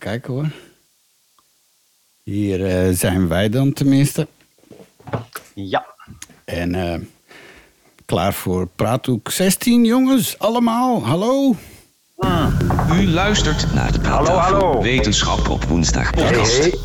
kijken hoor. Hier eh, zijn wij dan tenminste. Ja. En eh, klaar voor Praathoek 16, jongens. Allemaal, hallo. U luistert naar de hallo. Wetenschap op woensdag podcast.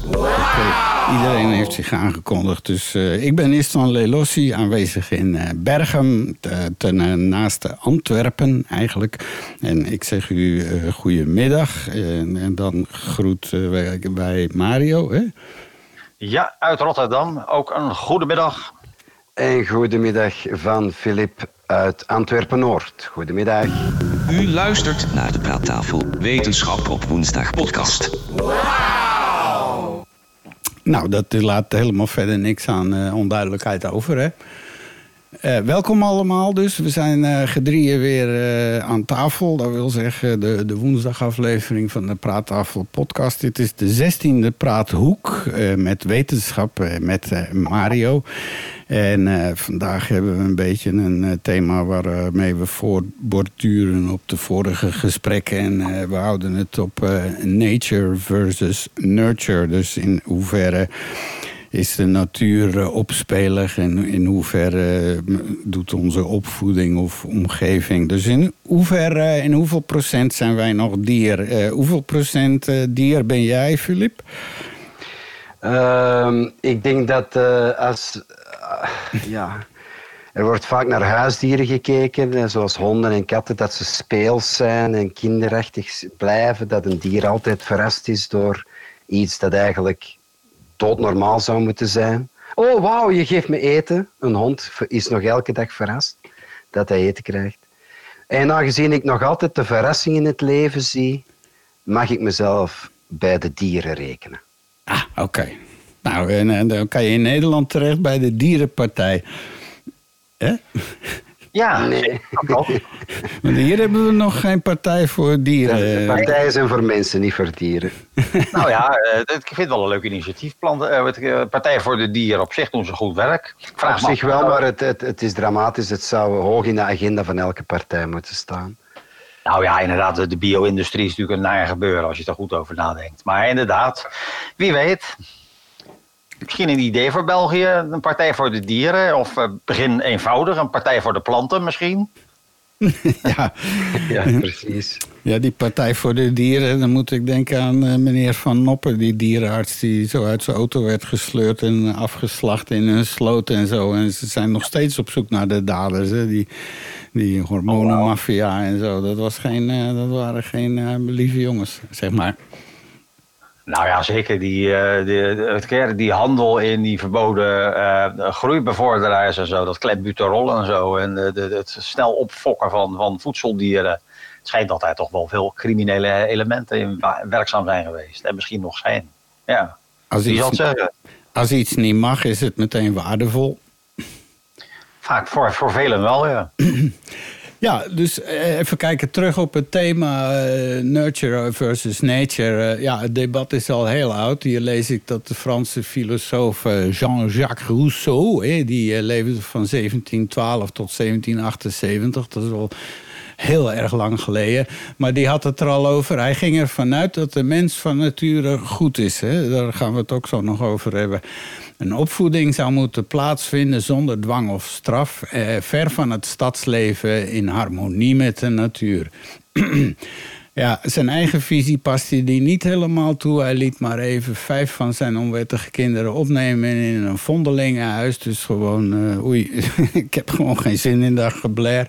Iedereen heeft zich aangekondigd. Dus eh, ik ben Istvan Lelossi, aanwezig in eh, Bergen, te- ten naaste Antwerpen eigenlijk. En ik zeg u eh goedemiddag. En, en dan groet eh, wij, wij Mario. Hè? Ja, uit Rotterdam. Ook een goede middag. En goedemiddag van Filip uit Antwerpen-Noord. Goedemiddag. U luistert naar de Praattafel Wetenschap op woensdag podcast. Nou, dat laat helemaal verder niks aan eh, onduidelijkheid over. Hè? Eh, welkom allemaal dus. We zijn eh gedrieën weer eh, aan tafel. Dat wil zeggen de, de woensdagaflevering van de Praattafel podcast. Dit is de zestiende Praathoek met wetenschap met Mario. En vandaag hebben we een beetje een thema waarmee we voortborduren op de vorige gesprekken. En we houden het op nature versus nurture. Dus in hoeverre is de natuur eh, opspelig en in hoeverre eh, doet onze opvoeding of omgeving. Dus in hoeverre, in hoeveel procent zijn wij nog dier? Eh, hoeveel procent eh, dier ben jij, Filip? Ehm, ik denk dat eh, als... ja, er wordt vaak naar huisdieren gekeken, eh, zoals honden en katten, dat ze speels zijn en kinderachtig blijven. Dat een dier altijd verrast is door iets dat eigenlijk doodnormaal zou moeten zijn. Oh, wauw, je geeft me eten. Een hond is nog elke dag verrast dat hij eten krijgt. En aangezien ik nog altijd de verrassing in het leven zie, mag ik mezelf bij de dieren rekenen. Ah, oké. Nou, en, en dan kan je in Nederland terecht bij de Dierenpartij. Hè? Ja, Nee. dat? Want hier hebben we nog geen partij voor dieren. De partijen zijn voor mensen, niet voor dieren. nou ja, eh, ik vind het wel een leuk initiatief. Plan- eh, het, eh, Partij voor de Dieren op zich doen ze goed werk. Ik Op Vraag me zich wel, maar het, het, het is dramatisch. Het zou hoog in de agenda van elke partij moeten staan. Nou ja, inderdaad, de- de bio-industrie is natuurlijk een naar gebeuren als je er goed over nadenkt. Maar inderdaad, wie weet. Misschien een idee voor België, een partij voor de dieren. Of eh, begin eenvoudig, een partij voor de planten misschien. Ja. Ja, precies. Ja, die Partij voor de Dieren, dan moet ik denken aan eh, meneer Van Noppen, die dierenarts die zo uit zijn auto werd gesleurd en afgeslacht in een sloot en zo. En ze zijn nog steeds op zoek naar de daders, hè? Die, die hormonenmafia en zo. Dat, was geen, eh, dat waren geen eh, lieve jongens, zeg maar. Nou ja, zeker. Die, eh, die, die handel in die verboden eh groeibevorderaars en zo. Dat klembuterol en zo. En eh, de, het snel opfokken van, van voedseldieren. Het schijnt dat daar toch wel veel criminele elementen in werkzaam zijn geweest. En misschien nog zijn. Ja, Als iets, zeggen? als iets niet mag, is het meteen waardevol. Vaak voor, voor velen wel, ja. Ja, dus eh, even kijken terug op het thema eh, nurture versus nature. Eh, ja, het debat is al heel oud. Hier lees ik dat de Franse filosoof Jean-Jacques Rousseau... die leefde van 1712 tot 1778. Dat is al heel erg lang geleden. Maar die had het er al over. Hij ging ervan uit dat de mens van nature goed is. Hè? Daar gaan we het ook zo nog over hebben. Een opvoeding zou moeten plaatsvinden zonder dwang of straf, eh, ver van het stadsleven in harmonie met de natuur. ja, zijn eigen visie paste die niet helemaal toe. Hij liet maar even vijf van zijn onwettige kinderen opnemen in een vondelingenhuis. Dus gewoon, eh, oei, ik heb gewoon geen zin in dat gebler.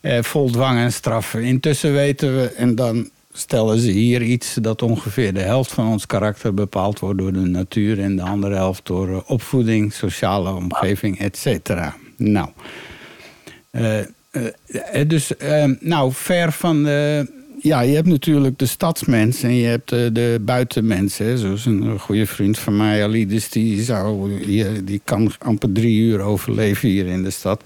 Eh, vol dwang en straffen. Intussen weten we, en dan stellen ze hier iets dat ongeveer de helft van ons karakter bepaald wordt door de natuur en de andere helft door eh, opvoeding, sociale omgeving, et cetera. Nou, eh, eh, dus nou, ver van de. Ja, je hebt natuurlijk de stadsmens en je hebt de, buitenmensen. Zoals een goede vriend van mij, Alides, die, zou, die, die kan amper drie uur overleven hier in de stad.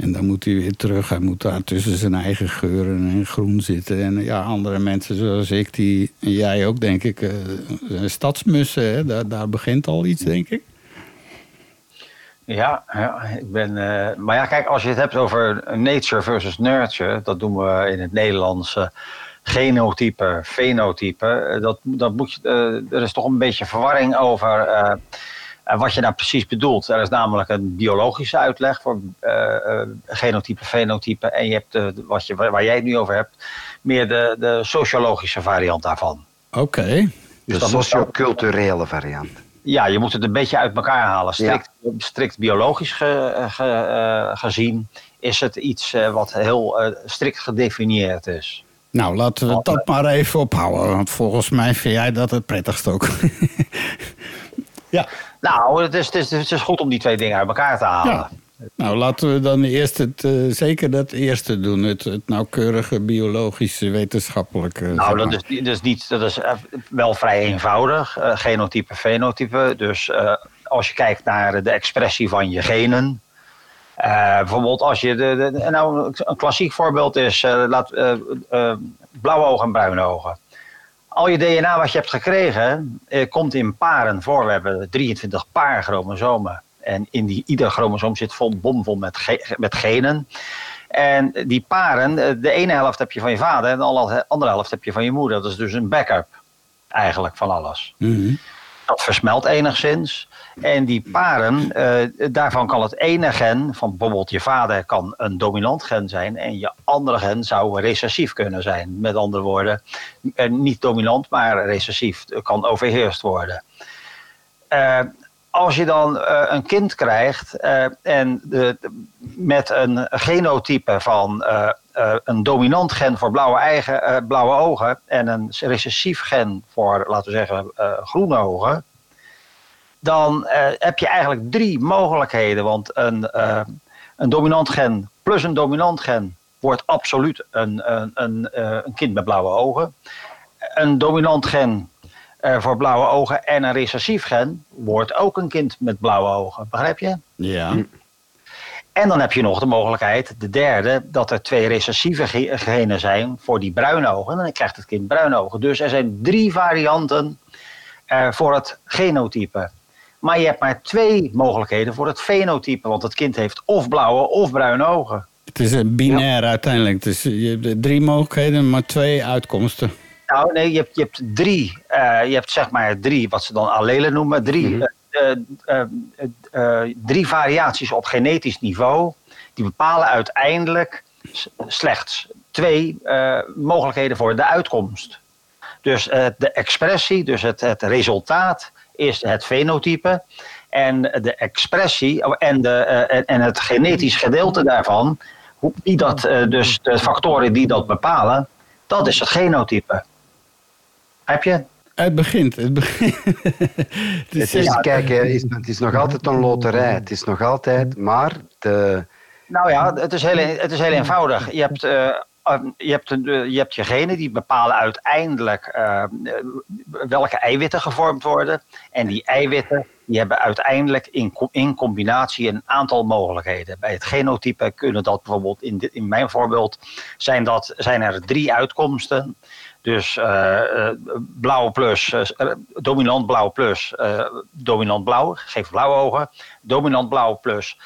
En dan moet hij weer terug. Hij moet daar tussen zijn eigen geuren en groen zitten. En ja, andere mensen zoals ik, die, en jij ook, denk ik, eh, zijn stadsmussen. Daar, daar begint al iets, denk ik. Ja, ja ik ben. eh, maar ja, kijk, als je het hebt over nature versus nurture, dat doen we in het Nederlands. eh, genotype, fenotype. Eh, dat, dat moet je, eh, er is toch een beetje verwarring over eh, eh, wat je nou precies bedoelt. Er is namelijk een biologische uitleg voor eh, eh, genotype, fenotype. En je hebt de, wat je, waar jij het nu over hebt, meer de, de sociologische variant daarvan. Oké. Dus de dat moet socioculturele variant. Ja, je moet het een beetje uit elkaar halen. Strikt, strikt biologisch ge- ge- gezien is het iets eh, wat heel strikt gedefinieerd is. Nou, laten we dat maar even ophouden. Want volgens mij vind jij dat het prettigst ook. ja. Nou, het is, het, is, het is goed om die twee dingen uit elkaar te halen. ja. Nou, laten we dan eerst het, eh, zeker dat eerste doen. Het, het nauwkeurige biologische wetenschappelijke. Nou, dat is, dat is, niet, dat is eh, wel vrij eenvoudig. eh, genotype, fenotype. Dus als je kijkt naar de expressie van je genen. bijvoorbeeld als je... De, de- nou, een klassiek voorbeeld is laat, blauwe ogen en bruine ogen. Al je DNA wat je hebt gekregen eh, komt in paren voor. We hebben 23 paar chromosomen. En in die, ieder chromosoom zit vol, bomvol met, ge- met genen. En die paren, eh, de ene helft heb je van je vader en de andere helft heb je van je moeder. Dat is dus een backup eigenlijk van alles. Mhm. Dat versmelt enigszins. En die paren, eh, daarvan kan het ene gen, van bijvoorbeeld je vader, kan een dominant gen zijn. En je andere gen zou recessief kunnen zijn. Met andere woorden, eh, niet dominant, maar recessief. Kan overheerst worden. Eh, als je dan een kind krijgt en de, met een genotype van een dominant gen voor blauwe, blauwe ogen en een recessief gen voor, laten we zeggen, groene ogen, dan eh, heb je eigenlijk drie mogelijkheden. Want een, eh, een dominant gen plus een dominant gen wordt absoluut een, een, een, eh, een kind met blauwe ogen. Een dominant gen voor blauwe ogen en een recessief gen wordt ook een kind met blauwe ogen. Begrijp je? Ja. En dan heb je nog de mogelijkheid, de derde, dat er twee recessieve ge- genen zijn voor die bruine ogen. En dan krijgt het kind bruine ogen. Dus er zijn drie varianten voor het genotype. Maar je hebt maar twee mogelijkheden voor het fenotype. Want het kind heeft of blauwe of bruine ogen. Het is een binair uiteindelijk. Dus je hebt drie mogelijkheden, maar twee uitkomsten. Nou, nee, je hebt, je hebt drie. eh, je hebt zeg maar drie, wat ze dan allelen noemen. Drie, eh, eh, eh, drie variaties op genetisch niveau. Die bepalen uiteindelijk slechts twee mogelijkheden voor de uitkomst. Dus de expressie, dus het, het resultaat, is het fenotype. En de expressie oh, en, de, eh, en- het genetisch gedeelte daarvan, hoe, die dat, eh, dus de factoren die dat bepalen, dat is het genotype. Heb je? Het begint. Het begint. het is, Het is, kijk, is, het is nog altijd een loterij. Het is nog altijd, maar de, Nou ja, het is heel, het is heel eenvoudig. Je hebt, eh, eh, je, hebt, eh, je hebt je genen die bepalen uiteindelijk eh, welke eiwitten gevormd worden. En die eiwitten die hebben uiteindelijk in, in combinatie een aantal mogelijkheden. Bij het genotype kunnen dat bijvoorbeeld, in, in mijn voorbeeld, zijn, dat, zijn er drie uitkomsten. Dus eh, blauw plus, dominant blauw plus, dominant blauw geeft blauwe ogen. Dominant blauw plus,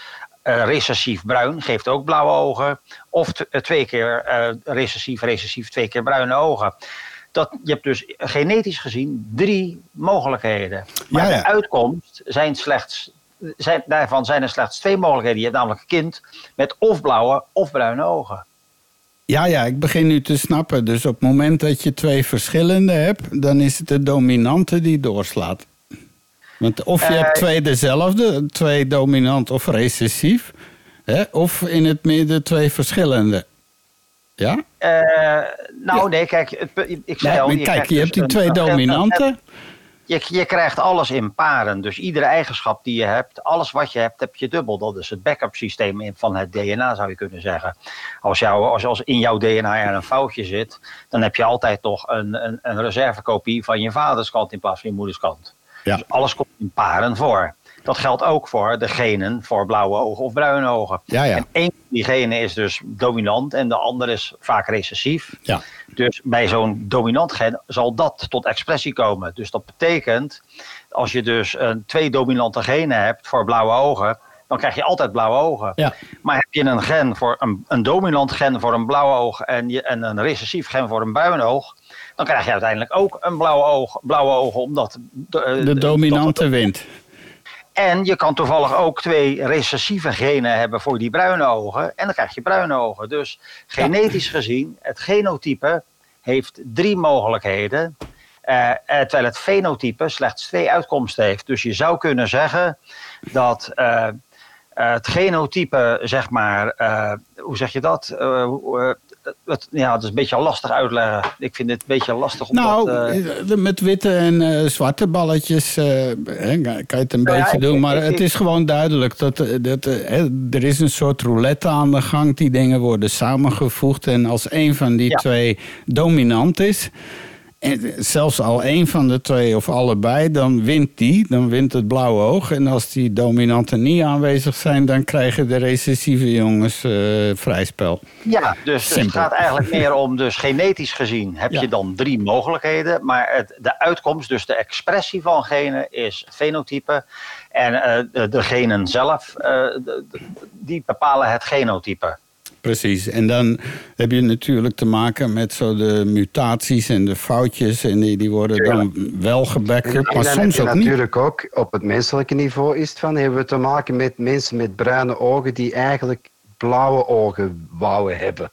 recessief bruin geeft ook blauwe ogen. Of eh, twee keer eh, recessief, recessief, twee keer bruine ogen. Dat, je hebt dus genetisch gezien drie mogelijkheden. Maar Ja, ja. de uitkomst zijn slechts, zijn, daarvan zijn er slechts twee mogelijkheden. Je hebt namelijk een kind met of blauwe of bruine ogen. Ja, ja, ik begin nu te snappen. Dus op het moment dat je twee verschillende hebt, dan is het de dominante die doorslaat. Want of je Eh, hebt twee dezelfde, twee dominant of recessief, hè, of in het midden twee verschillende. Ja? Eh, nou, nee, kijk, het- ik zei Nee, al... maar kijk, je dus hebt die twee dominanten. Je, je krijgt alles in paren. Dus iedere eigenschap die je hebt, alles wat je hebt, heb je dubbel. Dat is het backup systeem van het DNA, zou je kunnen zeggen. Als, jou, als, als in jouw DNA er een foutje zit, dan heb je altijd nog een, een, een reservekopie van je vaders kant in plaats van je moeders kant. Ja. Dus alles komt in paren voor. Dat geldt ook voor de genen voor blauwe ogen of bruine ogen. Ja, ja. En één van die genen is dus dominant en de andere is vaak recessief. Ja. Dus bij zo'n dominant gen zal dat tot expressie komen. Dus dat betekent, als je dus een, twee dominante genen hebt voor blauwe ogen, dan krijg je altijd blauwe ogen. Ja. Maar heb je een gen voor een, een dominant gen voor een blauwe oog en, je, en een recessief gen voor een bruin oog, dan krijg je uiteindelijk ook een blauwe oog, blauwe ogen, omdat de, eh, De dominante wint. En je kan toevallig ook twee recessieve genen hebben voor die bruine ogen. En dan krijg je bruine ogen. Dus genetisch gezien, het genotype heeft drie mogelijkheden. eh, eh, terwijl het fenotype slechts twee uitkomsten heeft. Dus je zou kunnen zeggen dat eh, eh, het genotype, zeg maar, eh, hoe zeg je dat? Eh, eh, het, ja, het is een beetje lastig uitleggen. Ik vind het een beetje lastig om Nou, dat... eh, de- met witte en eh, zwarte balletjes eh, hè, kan je het een Nou ja, beetje ik- doen. Maar ik- het ik- is gewoon duidelijk dat, eh, dat eh, hè, er is een soort roulette aan de gang. Die dingen worden samengevoegd. En als een van die Ja. twee dominant is... En zelfs al één van de twee of allebei, dan wint die. Dan wint het blauwe oog. En als die dominanten niet aanwezig zijn... dan krijgen de recessieve jongens eh, vrij spel. Ja, dus, het gaat eigenlijk meer om, dus genetisch gezien heb Ja. je dan drie mogelijkheden. Maar het, de uitkomst, dus de expressie van genen, is fenotype. En eh, de, de genen zelf, eh, de- die bepalen het genotype. Precies. En dan heb je natuurlijk te maken met zo de mutaties en de foutjes. En die, die worden dan wel En, gebackerd, en maar soms ook niet. natuurlijk ook op het menselijke niveau is het van, hebben we te maken met mensen met bruine ogen die eigenlijk blauwe ogen wouden hebben.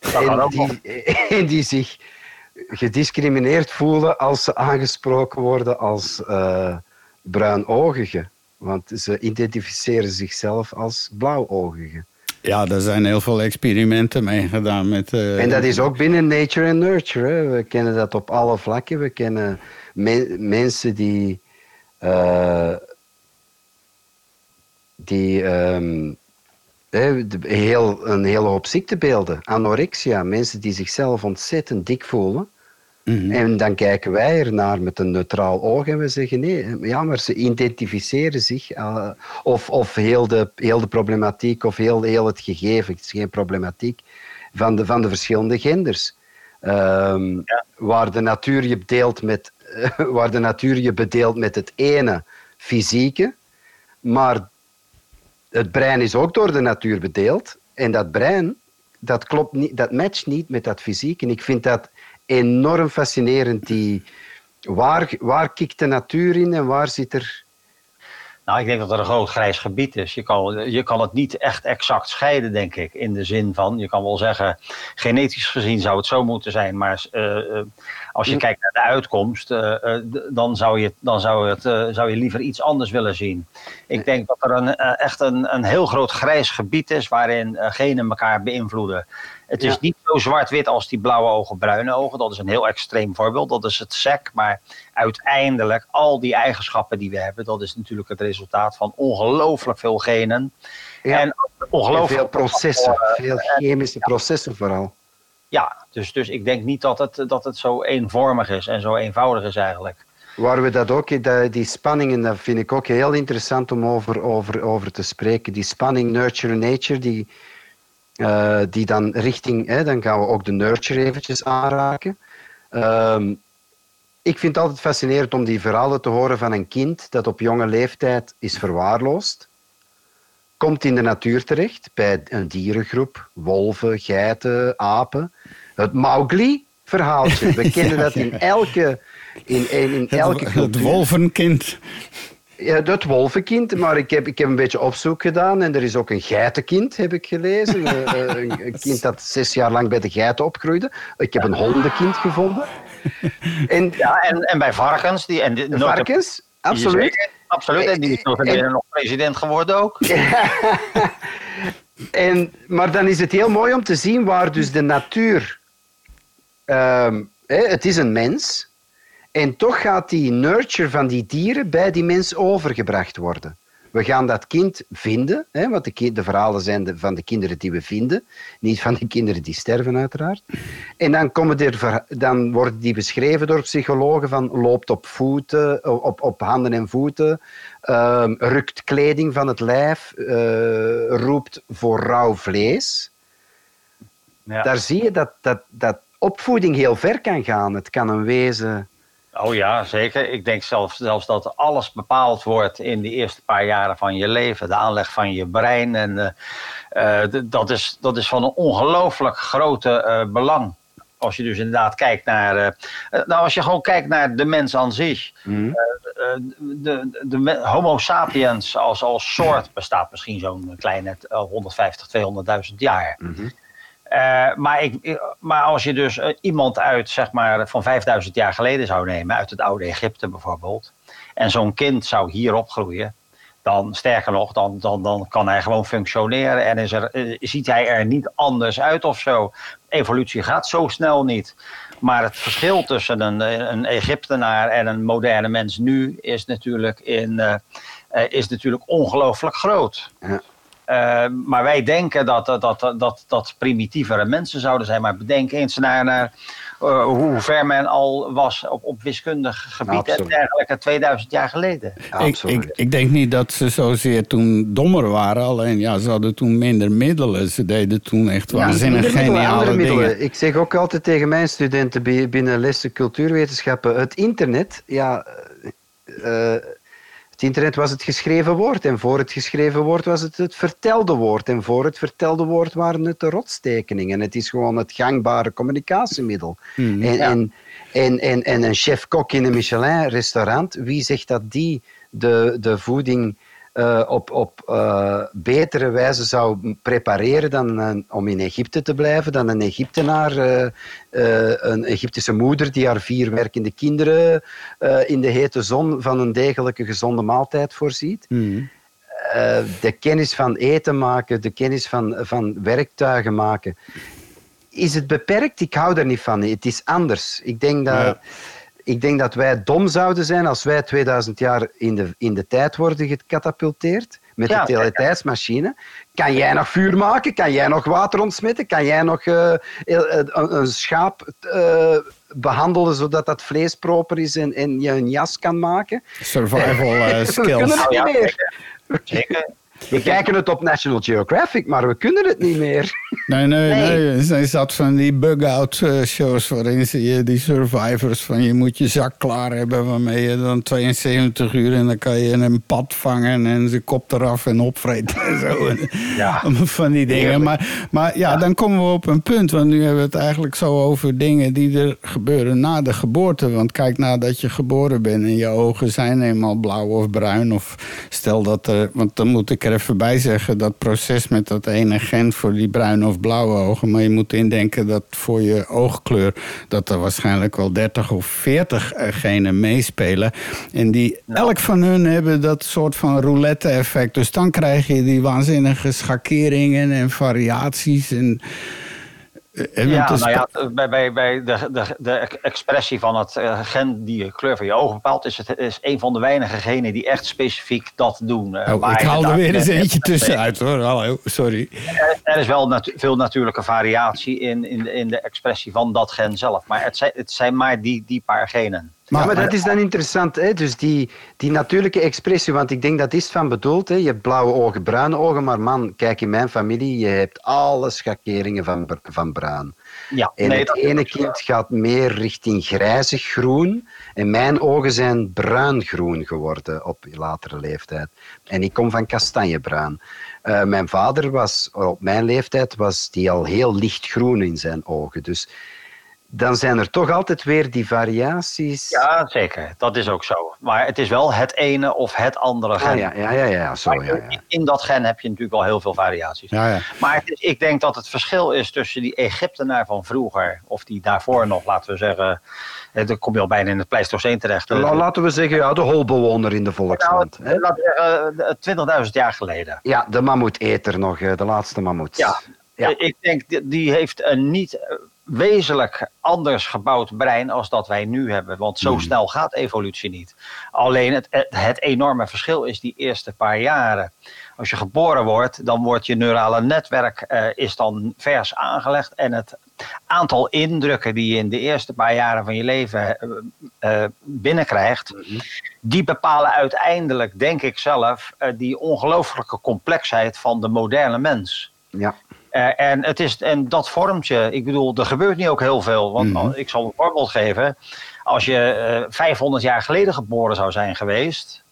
En die, en die zich gediscrimineerd voelen als ze aangesproken worden als eh bruinogige. Want ze identificeren zichzelf als blauwogige. Ja, daar zijn heel veel experimenten mee gedaan. Met, eh, En dat is ook binnen nature en nurture. We kennen dat op alle vlakken. We kennen me- mensen die, eh, die ehm, heel, een hele hoop ziektebeelden, anorexia, mensen die zichzelf ontzettend dik voelen. Mhm. En dan kijken wij ernaar met een neutraal oog en we zeggen nee, ja, maar ze identificeren zich. eh, of of heel, de, heel de problematiek of heel, heel het gegeven, het is geen problematiek, van de, van de verschillende genders. Ehm, waar, de natuur je bedeelt met, waar de natuur je bedeelt met het ene fysieke, maar het brein is ook door de natuur bedeeld. En dat brein, dat klopt niet, dat matcht niet met dat fysiek. En ik vind dat enorm fascinerend. Die, waar, waar kikt de natuur in en waar zit er... Nou, ik denk dat er een groot grijs gebied is. Je kan, je kan het niet echt exact scheiden, denk ik. In de zin van, je kan wel zeggen, genetisch gezien zou het zo moeten zijn. Maar eh, eh, als je kijkt naar de uitkomst, eh, dan, zou je, dan zou, het, zou je liever iets anders willen zien. Ik denk dat er een, echt een, een heel groot grijs gebied is waarin genen elkaar beïnvloeden. Het is Ja. niet zo zwart-wit als die blauwe ogen, bruine ogen. Dat is een heel extreem voorbeeld. Dat is het SEC. Maar uiteindelijk, al die eigenschappen die we hebben, dat is natuurlijk het resultaat van ongelooflijk veel genen. Ja. En En ongelooflijk veel processen, veel chemische processen vooral. Ja, dus, dus ik denk niet dat het, dat het zo eenvormig is en zo eenvoudig is eigenlijk. Waar we dat ook, die spanningen, dat vind ik ook heel interessant om over, over, over te spreken. Die spanning nurture-nature, die, eh, die dan richting, hè, dan gaan we ook de nurture eventjes aanraken. Ehm, ik vind het altijd fascinerend om die verhalen te horen van een kind dat op jonge leeftijd is verwaarloosd. Komt in de natuur terecht, bij een dierengroep, wolven, geiten, apen. Het Mowgli-verhaaltje. We kennen dat in elke, in, in, in elke het, het wolvenkind. Ja, dat wolvenkind, maar ik heb, ik heb een beetje opzoek gedaan en er is ook een geitenkind, heb ik gelezen. Eh, eh, een, een kind dat zes jaar lang bij de geiten opgroeide. Ik heb een hondenkind gevonden. En Ja, en, en bij varkens. Die, en de, varkens, absoluut. Absoluut. En die is nog, En- nog president geworden ook. En, maar dan is het heel mooi om te zien waar dus de natuur... ehm, hè, het is een mens. En toch gaat die nurture van die dieren bij die mens overgebracht worden. We gaan dat kind vinden, hè, want de, de verhalen zijn de- van de kinderen die we vinden, niet van de kinderen die sterven uiteraard. En dan, komen er, dan worden die beschreven door psychologen van loopt op, voeten, op, op handen en voeten, ehm, rukt kleding van het lijf, eh, roept voor rauw vlees. Ja. Daar zie je dat, dat, dat opvoeding heel ver kan gaan. Het kan een wezen Oh ja, zeker. Ik denk zelfs, zelfs dat alles bepaald wordt in de eerste paar jaren van je leven. De aanleg van je brein. En uh, dat, is, dat is van een ongelooflijk grote uh, belang. Als je dus inderdaad kijkt naar. Uh, nou, als je gewoon kijkt naar de mens aan zich. Mm. de, de, Homo sapiens als, als soort bestaat misschien zo'n kleine 150, 200.000 jaar. Mm -hmm. Uh, maar, ik, maar als je dus iemand uit, zeg maar, van 5000 jaar geleden zou nemen, uit het oude Egypte bijvoorbeeld, en zo'n kind zou hier opgroeien, dan sterker nog, dan, dan, dan kan hij gewoon functioneren en is er, ziet hij er niet anders uit of zo. Evolutie gaat zo snel niet. Maar het verschil tussen een, een Egyptenaar en een moderne mens nu is natuurlijk, is natuurlijk ongelooflijk groot. Ja. Uh, maar wij denken dat, dat, dat, dat, dat primitievere mensen zouden zijn. Maar bedenk eens naar, naar uh, hoe ver men al was op, op wiskundig gebied en dergelijke 2000 jaar geleden. ik, ik, ik, denk niet dat ze zozeer toen dommer waren. Alleen ja, ze hadden toen minder middelen. Ze deden toen echt waanzinnig ja, geniale dingen. Ik zeg ook altijd tegen mijn studenten binnen lessen cultuurwetenschappen. Het internet, ja... Uh, het internet was het geschreven woord en voor het geschreven woord was het het vertelde woord. En voor het vertelde woord waren het de rotstekeningen. Het is gewoon het gangbare communicatiemiddel. Hmm. en, en, en, en, en een chef-kok in een Michelin-restaurant, wie zegt dat die de, de voeding uh, op, op uh, betere wijze zou prepareren dan uh, om in Egypte te blijven, dan een Egyptenaar, een Egyptische moeder die haar vier werkende kinderen in de hete zon van een degelijke gezonde maaltijd voorziet. Mm. de kennis van eten maken, de kennis van, van werktuigen maken. Is het beperkt? Ik hou daar niet van. Het is anders. Ik denk dat. Ja ik denk dat wij dom zouden zijn als wij 2000 jaar in de, in de tijd worden gecatapulteerd met de teletijdsmachine. Kan jij nog vuur maken? Kan jij nog water ontsmetten? Kan jij nog uh, een, een, schaap uh, behandelen zodat dat vlees proper is en, en je een jas kan maken? Survival uh, skills. We kunnen het niet meer. Zeker. We kijken het op National Geographic, maar we kunnen het niet meer. Nee, nee, nee. nee. zat van die bug-out eh, shows waarin zie je die survivors van je moet je zak klaar hebben waarmee je dan 72 uur en dan kan je een pad vangen en zijn kop eraf en opvreten en zo. Ja. Van die dingen. Maar, maar ja, dan komen we op een punt, want nu hebben we het eigenlijk zo over dingen die er gebeuren na de geboorte. Want kijk nadat je geboren bent en je ogen zijn eenmaal blauw of bruin of stel dat er, want dan moet ik er bij zeggen, dat proces met dat ene gen voor die bruine of blauwe ogen. Maar je moet indenken dat voor je oogkleur, dat er waarschijnlijk wel 30 of 40 eh, genen meespelen. En die, elk van hun hebben dat soort van roulette-effect. Dus dan krijg je die waanzinnige schakeringen en variaties. En ja, nou ja, bij, bij, bij de, de, de expressie van het uh, gen die je kleur van je ogen bepaalt, is het is een van de weinige genen die echt specifiek dat doen. Uh, oh, ik haal er weer eens eentje tussenuit hoor. Hallo, sorry. Er, is wel natu veel natuurlijke variatie in, in, de, in de expressie van dat gen zelf. Maar het zijn, het zijn maar die, die paar genen. Maar, maar dat is dan interessant, hè? dus die, die natuurlijke expressie, want ik denk dat is van bedoeld. Hè? Je hebt blauwe ogen, bruine ogen, maar man, kijk in mijn familie, je hebt alle schakeringen van, van bruin. Ja, en het ene kind gaat meer richting grijzig groen en mijn ogen zijn bruingroen geworden op latere leeftijd. En ik kom van kastanjebruin. Uh, mijn vader was, op mijn leeftijd, was die al heel lichtgroen in zijn ogen. Dus dan zijn er toch altijd weer die variaties. Ja, zeker. Dat is ook zo. Maar het is wel het ene of het andere gen. ja, ja, ja, ja, zo, ja, ja. In dat gen heb je natuurlijk al heel veel variaties. Ja, ja. Maar is, ik denk dat het verschil is tussen die Egyptenaar van vroeger, of die daarvoor nog, laten we zeggen, eh, dan kom je al bijna in het Pleistoceen terecht. Laten we zeggen, ja, de holbewoner in de volksland. Nou, laten we zeggen, 20.000 jaar geleden. Ja, de mammoeteter nog, de laatste mammoet. Ja, ja. Ik denk, die heeft een niet wezenlijk anders gebouwd brein als dat wij nu hebben. Want zo hmm. snel gaat evolutie niet. Alleen het, het, enorme verschil is die eerste paar jaren. Als je geboren wordt, dan wordt je neurale netwerk uh, is dan vers aangelegd. En het aantal indrukken die je in de eerste paar jaren van je leven uh, binnenkrijgt, hmm. die bepalen uiteindelijk, denk ik zelf, die ongelooflijke complexheid van de moderne mens. Ja. Eh, en, het is, en dat vormt je. Ik bedoel, er gebeurt niet ook heel veel. Want Mhm. ik zal een voorbeeld geven. Als je eh 500 jaar geleden geboren zou zijn geweest.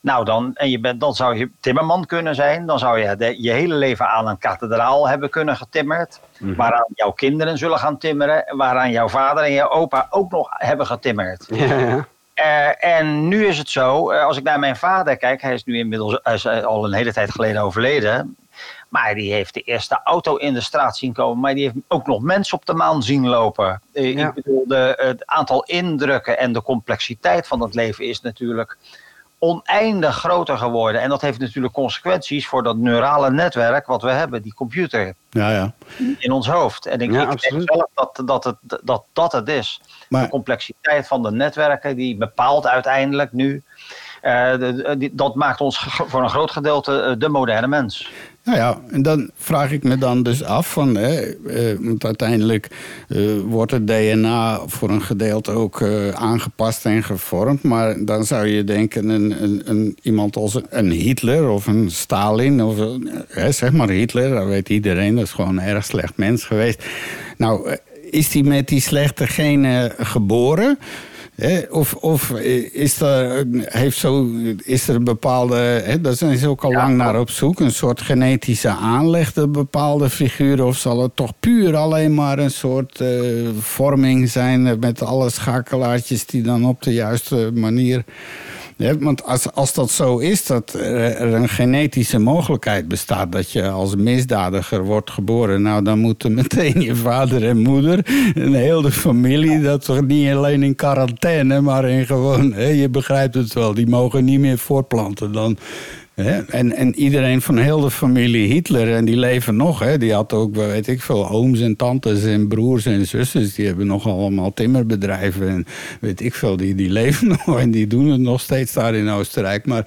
Nou, dan, en je bent, dan zou je timmerman kunnen zijn. Dan zou je de- je hele leven aan een kathedraal hebben kunnen getimmerd. Waaraan jouw kinderen zullen gaan timmeren. en Waaraan jouw vader en jouw opa ook nog hebben getimmerd. Ja, ja. Eh, en nu is het zo, eh, als ik naar mijn vader kijk, hij is nu inmiddels hij is, eh, al een hele tijd geleden overleden. Maar die heeft de eerste auto in de straat zien komen. Maar die heeft ook nog mensen op de maan zien lopen. Eh, Ja. Ik bedoel, de, het aantal indrukken en de complexiteit van het leven is natuurlijk oneindig groter geworden. En dat heeft natuurlijk consequenties voor dat neurale netwerk wat we hebben, die computer Ja, ja. in ons hoofd. En ik, Ja, ik denk zelf dat, dat, het, dat dat het is. Maar- De complexiteit van de netwerken, die bepaalt uiteindelijk nu. eh, de- de- die- dat maakt ons voor een groot gedeelte eh, de moderne mens. Nou ja, en dan vraag ik me dan dus af van, hè, eh, want uiteindelijk eh, wordt het DNA voor een gedeelte ook eh, aangepast en gevormd. Maar dan zou je denken, een, een, een, iemand als een, Hitler of een Stalin, of hè, zeg maar Hitler, dat weet iedereen, dat is gewoon een erg slecht mens geweest. Nou, is die met die slechte genen geboren? Hè, of of is, er, heeft zo, is er een bepaalde, hè, daar zijn ze ook al lang naar op zoek, een soort genetische aanleg, de bepaalde figuren? Of zal het toch puur alleen maar een soort eh, vorming zijn eh, met alle schakelaartjes die dan op de juiste manier. Ja, want als, als dat zo is, dat er een genetische mogelijkheid bestaat dat je als misdadiger wordt geboren, nou dan moeten meteen je vader en moeder en heel de familie, dat toch niet alleen in quarantaine, maar in gewoon, je begrijpt het wel, die mogen niet meer voortplanten dan. En, en iedereen van heel de familie Hitler, en die leven nog, hè? die had ook, weet ik veel, ooms en tantes en broers en zussen. Die hebben nog allemaal timmerbedrijven en weet ik veel, die, die leven nog en die doen het nog steeds daar in Oostenrijk. Maar,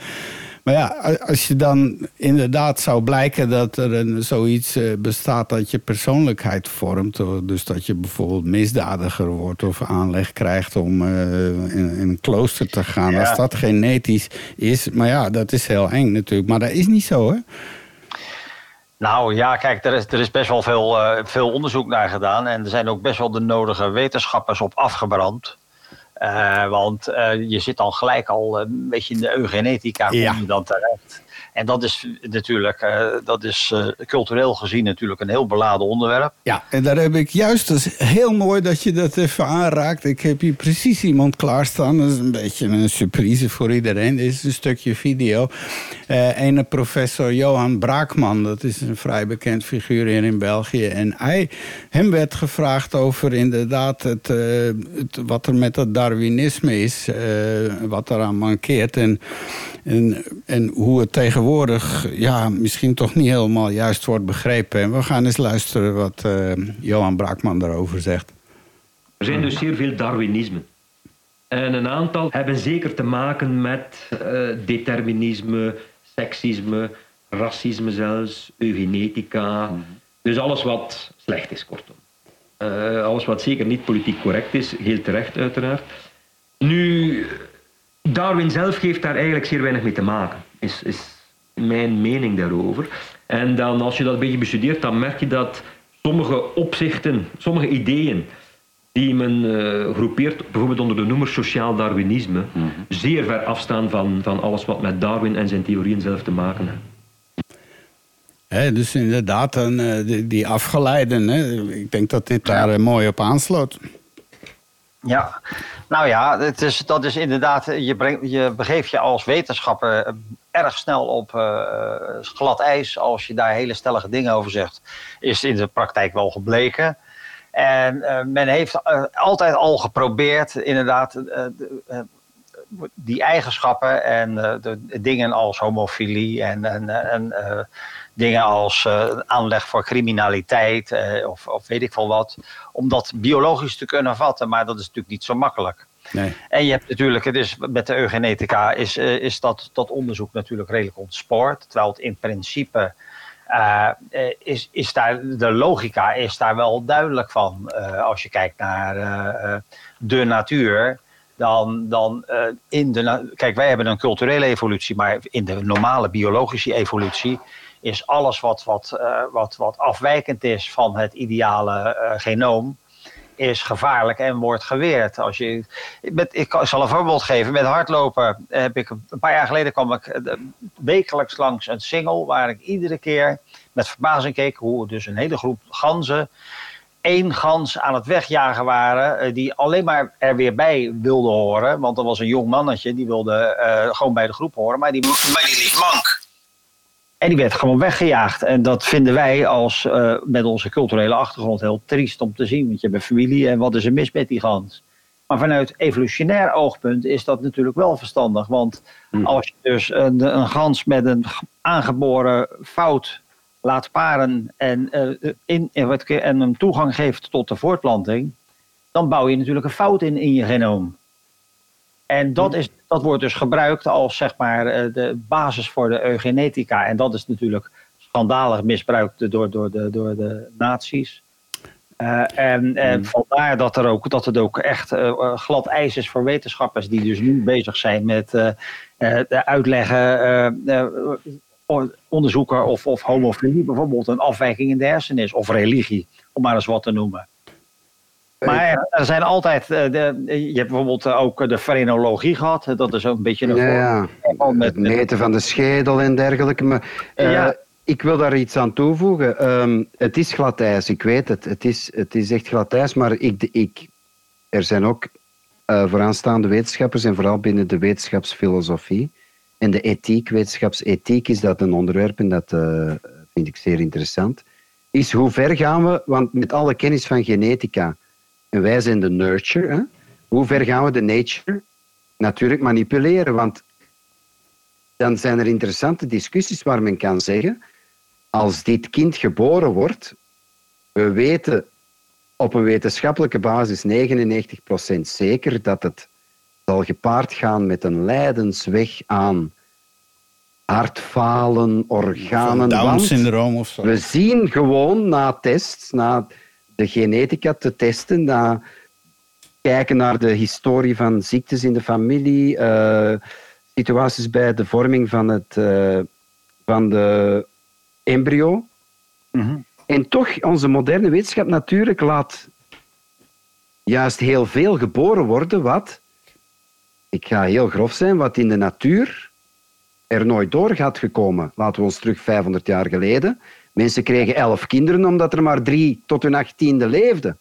maar ja, als je dan inderdaad zou blijken dat er een, zoiets eh, bestaat dat je persoonlijkheid vormt, dus dat je bijvoorbeeld misdadiger wordt of aanleg krijgt om eh, in, in een klooster te gaan, Ja. als dat genetisch is. Maar ja, dat is heel eng natuurlijk. Maar dat is niet zo, hè? Nou ja, kijk, er is, er is best wel veel, eh, veel onderzoek naar gedaan. En er zijn ook best wel de nodige wetenschappers op afgebrand. Eh, want eh, je zit dan gelijk al eh, een beetje in de eugenetica kom Ja. je dan terecht. En dat is natuurlijk, eh, dat is eh, cultureel gezien natuurlijk een heel beladen onderwerp. Ja, en daar heb ik juist, dat is heel mooi dat je dat even aanraakt. Ik heb hier precies iemand klaarstaan. Dat is een beetje een surprise voor iedereen. Dit is een stukje video. Eh ene professor Johan Braakman, dat is een vrij bekend figuur hier in België. En hij, hem werd gevraagd over inderdaad het, wat er met het Darwinisme is. wat eraan mankeert. En, en, en hoe het tegenwoordig ja, misschien toch niet helemaal juist wordt begrepen. En we gaan eens luisteren wat eh, Johan Braakman daarover zegt. Er zijn dus zeer veel Darwinismen. En een aantal hebben zeker te maken met eh, determinisme, seksisme, racisme zelfs, eugenetica. Dus alles wat slecht is, kortom. Eh, alles wat zeker niet politiek correct is, heel terecht uiteraard. Nu, Darwin zelf heeft daar eigenlijk zeer weinig mee te maken, is, is mijn mening daarover. En dan als je dat een beetje bestudeert, dan merk je dat sommige opzichten, sommige ideeën die men eh, groepeert, bijvoorbeeld onder de noemer sociaal Darwinisme, zeer ver afstaan van, van alles wat met Darwin en zijn theorieën zelf te maken heeft. Hè, dus inderdaad, dan, eh, die, die afgeleiden. Hè, ik denk dat dit daar eh, mooi op aansloot. Ja, nou ja, het is, dat is inderdaad, je, brengt, je begeeft je als wetenschapper eh, erg snel op eh, glad ijs als je daar hele stellige dingen over zegt. Is in de praktijk wel gebleken. En eh, men heeft eh, altijd al geprobeerd, inderdaad, eh, de, eh, die eigenschappen en eh, de, dingen als homofilie en, en, en eh, dingen als eh, aanleg voor criminaliteit eh, of, of weet ik veel wat, om dat biologisch te kunnen vatten. Maar dat is natuurlijk niet zo makkelijk. Nee. En je hebt natuurlijk, het is, met de eugenetica is, eh, is dat, dat onderzoek natuurlijk redelijk ontspoord. Terwijl het in principe is, is daar, de logica is daar wel duidelijk van. Als je kijkt naar de natuur, dan, dan in de. Kijk, wij hebben een culturele evolutie, maar in de normale biologische evolutie is alles wat, wat, eh, wat, wat afwijkend is van het ideale eh, genoom, is gevaarlijk en wordt geweerd. Als je, met, ik zal een voorbeeld geven. Met hardlopen heb ik een paar jaar geleden kwam ik eh, wekelijks langs een single waar ik iedere keer met verbazing keek hoe dus een hele groep ganzen één gans aan het wegjagen waren. die alleen maar er weer bij wilde horen. Want er was een jong mannetje die wilde gewoon bij de groep horen. Maar die, maar die liep mank. En die werd gewoon weggejaagd. En dat vinden wij als, eh, met onze culturele achtergrond heel triest om te zien. Want je hebt een familie en wat is er mis met die gans? Maar vanuit evolutionair oogpunt is dat natuurlijk wel verstandig. Want als je dus een, een gans met een aangeboren fout laat paren en, eh, in, en wat- en hem toegang geeft tot de voortplanting, dan bouw je natuurlijk een fout in in je genoom. En dat, is, dat wordt dus gebruikt als zeg maar, eh, de basis voor de eugenetica. En dat is natuurlijk schandalig misbruikt door, door, de, door de nazi's. Eh, en en vandaar dat, er ook, dat het ook echt eh, eh, glad ijs is voor wetenschappers die dus nu bezig zijn met eh, eh, de uitleggen, eh, eh, o- onderzoeker of, of homofilie bijvoorbeeld een afwijking in de hersenen is, of religie, om maar eens wat te noemen. Maar er zijn altijd, eh, de, je hebt bijvoorbeeld eh, ook de frenologie gehad, dat is ook een beetje een Ja, vorm met, Het meten van de schedel en dergelijke. Maar, eh, Ja. Ik wil daar iets aan toevoegen. Ehm, het is glad ijs, ik weet het. Het is, het is echt glad ijs, maar ik, ik, er zijn ook eh, vooraanstaande wetenschappers en vooral binnen de wetenschapsfilosofie en de ethiek, wetenschapsethiek is dat een onderwerp en dat eh, vind ik zeer interessant. Is hoe ver gaan we, want met alle kennis van genetica, en wij zijn de nurture, hè, hoe ver gaan we de nature natuurlijk manipuleren? Want dan zijn er interessante discussies waar men kan zeggen, als dit kind geboren wordt, we weten op een wetenschappelijke basis 99% zeker dat het zal gepaard gaan met een lijdensweg aan hartfalen, organen. want Down-syndroom of zo. we zien gewoon na tests, na de genetica te testen, na kijken naar de historie van ziektes in de familie, eh, situaties bij de vorming van, het, eh, van de embryo. Mhm. En toch, onze moderne wetenschap natuurlijk laat juist heel veel geboren worden wat, ik ga heel grof zijn, wat in de natuur er nooit door gaat gekomen. Laten we ons terug 500 jaar geleden. Mensen kregen elf kinderen omdat er maar drie tot hun achttiende leefden.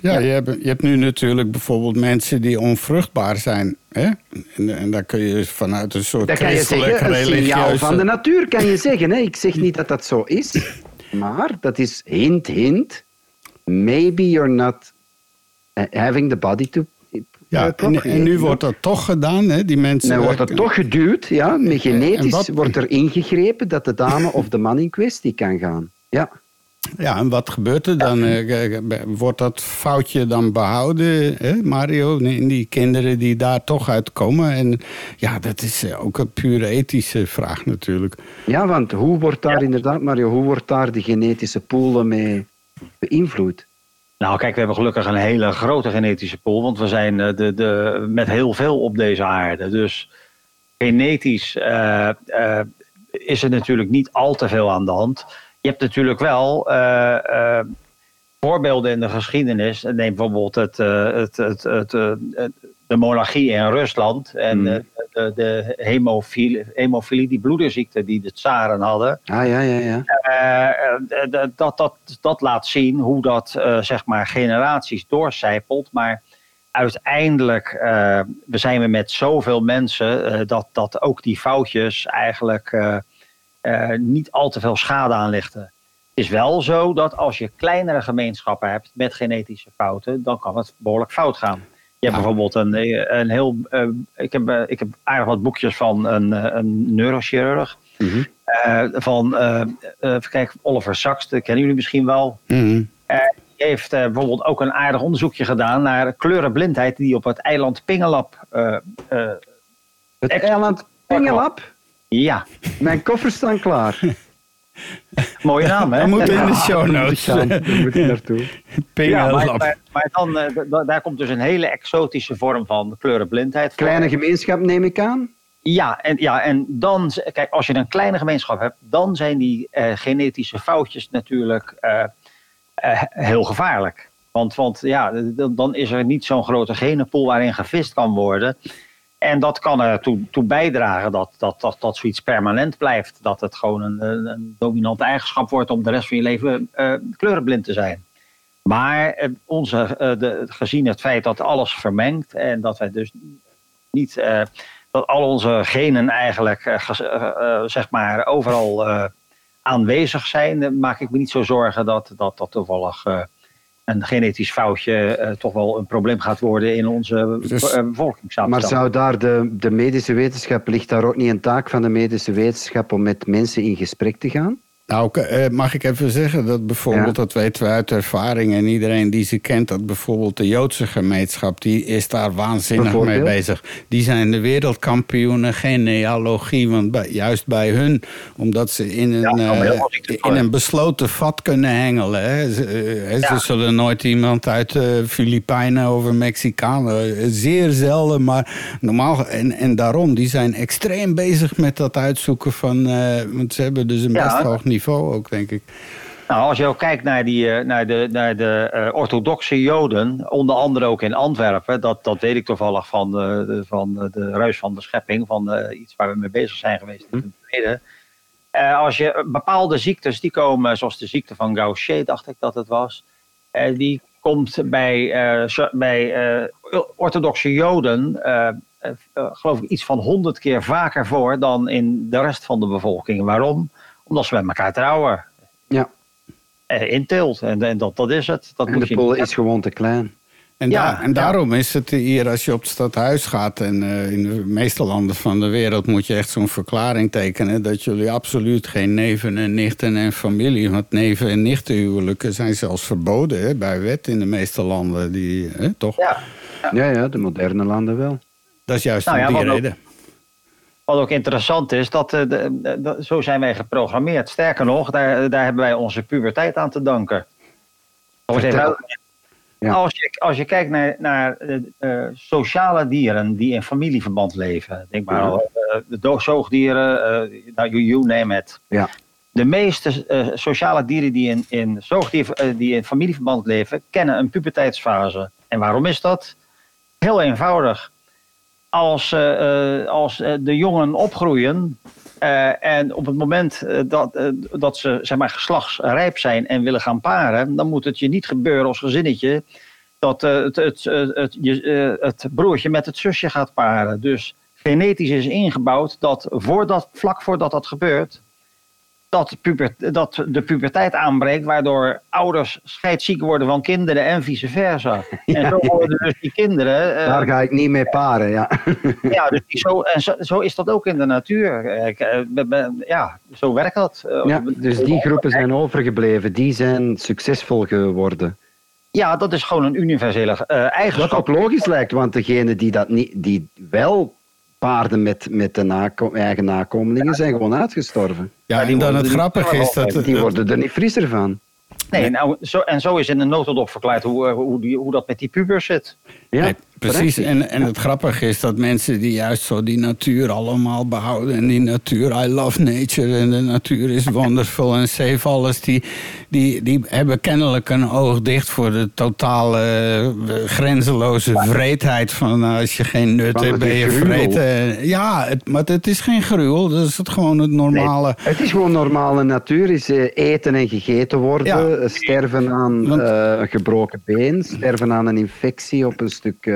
Ja, Je, hebt, je hebt nu natuurlijk bijvoorbeeld mensen die onvruchtbaar zijn. Hè? En, en daar kun je vanuit een soort Dat kan je zeggen, een signaal van de natuur kan je zeggen. Hè? Ik zeg niet dat dat zo is, maar dat is hint, hint. Maybe you're not eh, having the body to Ja, en, procreate. en nu wordt dat toch gedaan, hè? Die mensen... Dan wordt dat toch geduwd, ja, met En genetisch wat- wordt er ingegrepen dat de dame of de man in kwestie kan gaan. Ja. Ja, en wat gebeurt er dan? Eh, eh, Wordt dat foutje dan behouden, hè, Mario? In die kinderen die daar toch uitkomen? En ja, dat is eh, ook een pure ethische vraag natuurlijk. ja, want hoe wordt daar inderdaad, Mario, hoe wordt daar de genetische pool mee beïnvloed? Nou, kijk, we hebben gelukkig een hele grote genetische pool, want we zijn eh, de, de, met heel veel op deze aarde. Dus genetisch eh, eh, is er natuurlijk niet al te veel aan de hand. Je hebt natuurlijk wel voorbeelden in de geschiedenis. Neem bijvoorbeeld het, het, het, het- de monarchie in Rusland en Mm. eh, de, de hemofilie, hemofilie, die bloederziekte die de tsaren hadden. Ah, ja, ja, ja. Eh, eh, d- dat, dat, dat laat zien hoe dat eh, zeg maar generaties doorcijpelt. Maar uiteindelijk eh, we zijn we met zoveel mensen eh, dat, dat ook die foutjes eigenlijk eh, eh, niet al te veel schade aanlichten. Het is wel zo dat als je kleinere gemeenschappen hebt met genetische fouten, dan kan het behoorlijk fout gaan. Je hebt bijvoorbeeld een, eh, een heel. eh, ik, heb, eh, ik heb aardig wat boekjes van een, eh, een neurochirurg. Eh, van, eh, eh, even kijken, Oliver Sacks, dat kennen jullie misschien wel. Mhm. Die heeft bijvoorbeeld ook een aardig onderzoekje gedaan naar kleurenblindheid die op het eiland Pingelap. eh, eh, Het eiland Pingelap. ja, Mijn koffers staan klaar. mooie naam hè? Dat moet in de show Daar moet ik notes. Daar moet ik naartoe. Ja, maar, maar, maar dan, eh, da- daar komt dus een hele exotische vorm van kleurenblindheid voor. Kleine gemeenschap neem ik aan. Ja, en, ja, en dan, kijk, als je een kleine gemeenschap hebt, dan zijn die eh, genetische foutjes natuurlijk eh, eh, heel gevaarlijk. Want, want ja, dan is er niet zo'n grote genenpool waarin gevist kan worden. En dat kan ertoe toe bijdragen dat, dat, dat, dat zoiets permanent blijft. Dat het gewoon een, een, dominante eigenschap wordt om de rest van je leven eh, kleurenblind te zijn. Maar eh, onze, eh, de, gezien het feit dat alles vermengt en dat wij dus niet, dat al onze genen eigenlijk zeg maar overal aanwezig zijn, maak ik me niet zo zorgen dat dat, dat toevallig een genetisch foutje eh, toch wel een probleem gaat worden in onze Dus- eh, bevolkingssamenstelling. Maar zou daar de, de medische wetenschap, ligt daar ook niet een taak van de medische wetenschap om met mensen in gesprek te gaan? Nou, eh, mag ik even zeggen dat bijvoorbeeld, Ja. dat weten we uit ervaring en iedereen die ze kent, dat bijvoorbeeld de Joodse gemeenschap, die is daar waanzinnig mee bezig. Die zijn de wereldkampioenen genealogie, want bij- juist bij hun, omdat ze in een, Ja, eh, in een besloten vat kunnen hengelen. Hè. Ze, eh, hè, Ja. ze zullen nooit iemand uit de Filipijnen of een Mexicanen, zeer zelden, maar normaal. En, en daarom, die zijn extreem bezig met dat uitzoeken van, want ze hebben dus een best hoog niveau ook, denk ik. Nou, als je ook kijkt naar, die, eh, naar de, naar de eh, orthodoxe Joden, onder andere ook in Antwerpen, dat, dat weet ik toevallig van, de, de- van de, Ruis van de Schepping, van eh, iets waar we mee bezig zijn geweest in het verleden. Eh, als je bepaalde ziektes, die komen, zoals de ziekte van Gaucher, dacht ik dat het was, eh, die komt bij, eh, bij eh, orthodoxe Joden, eh, eh, eh, geloof ik, iets van honderd keer vaker voor dan in de rest van de bevolking. Waarom? Omdat ze met elkaar trouwen Ja, eh, inteelt. En, en dat, dat is het. Dat en moet de pool is gewoon te klein. En, Ja, daar- en daarom is het hier, als je op het stadhuis gaat... en eh, in de meeste landen van de wereld moet je echt zo'n verklaring tekenen... dat jullie absoluut geen neven en nichten en familie... want neven en nichtenhuwelijken zijn zelfs verboden hè, bij wet in de meeste landen. Die, hè, toch? Ja. Ja, ja, de moderne landen wel. Dat is juist Nou ja, om die wat ook- reden. Wat ook interessant is, dat, eh, de, de- de- zo zijn wij geprogrammeerd. Sterker nog, daar, daar hebben wij onze puberteit aan te danken. Even-. Ja. Als, je, als je kijkt naar, naar eh, eh, sociale dieren die in familieverband leven, denk maar al, eh, de zoogdieren, nou, you, you name it. Ja. De meeste sociale dieren die in, in, zoogdier, die in familieverband leven, kennen een puberteitsfase. En waarom is dat? Heel eenvoudig. Als, eh, eh, als eh, de jongen opgroeien en op het moment dat, dat ze zeg maar, geslachtsrijp zijn en willen gaan paren, dan moet het je niet gebeuren als gezinnetje dat het, het, het, het broertje met het zusje gaat paren. Dus genetisch is ingebouwd dat voordat, vlak voordat dat gebeurt, dat, puber, dat de puberteit aanbreekt, waardoor ouders scheidsziek worden van kinderen en vice versa. En zo worden dus die kinderen. eh, Daar ga ik niet mee paren, ja. ja, dus zo, en zo, zo is dat ook in de natuur. Eh, ja, zo werkt dat. Eh, ja. Dus die groepen zijn overgebleven, die zijn succesvol geworden. Ja, dat is gewoon een universele Wat eigenschap. ook logisch lijkt, want degenen die, dat niet, die wel paarden met, met de nako- eigen nakomelingen zijn gewoon uitgestorven. Ja, die en dan worden het er grappige niet is dat... Die worden er niet frisser van. Nee, nou, zo, en zo is in de notendop verklaard hoe, eh, hoe, die, hoe dat met die pubers zit. Ja, Nee, precies. En, en het grappige is dat mensen die juist zo die natuur allemaal behouden. En die natuur, I love nature. En de natuur is wonderful en safe alles. Die, die, die hebben kennelijk een oog dicht voor de totale eh, grenzeloze vreedheid. Van nou, als je geen nut hebt, ben je vreten. Ja, het, maar het is geen gruwel. Dat is het gewoon het normale. Het is gewoon normale natuur, is eh, eten en gegeten worden, Ja. eh, sterven aan Want- eh, een gebroken been, sterven aan een infectie op een stuk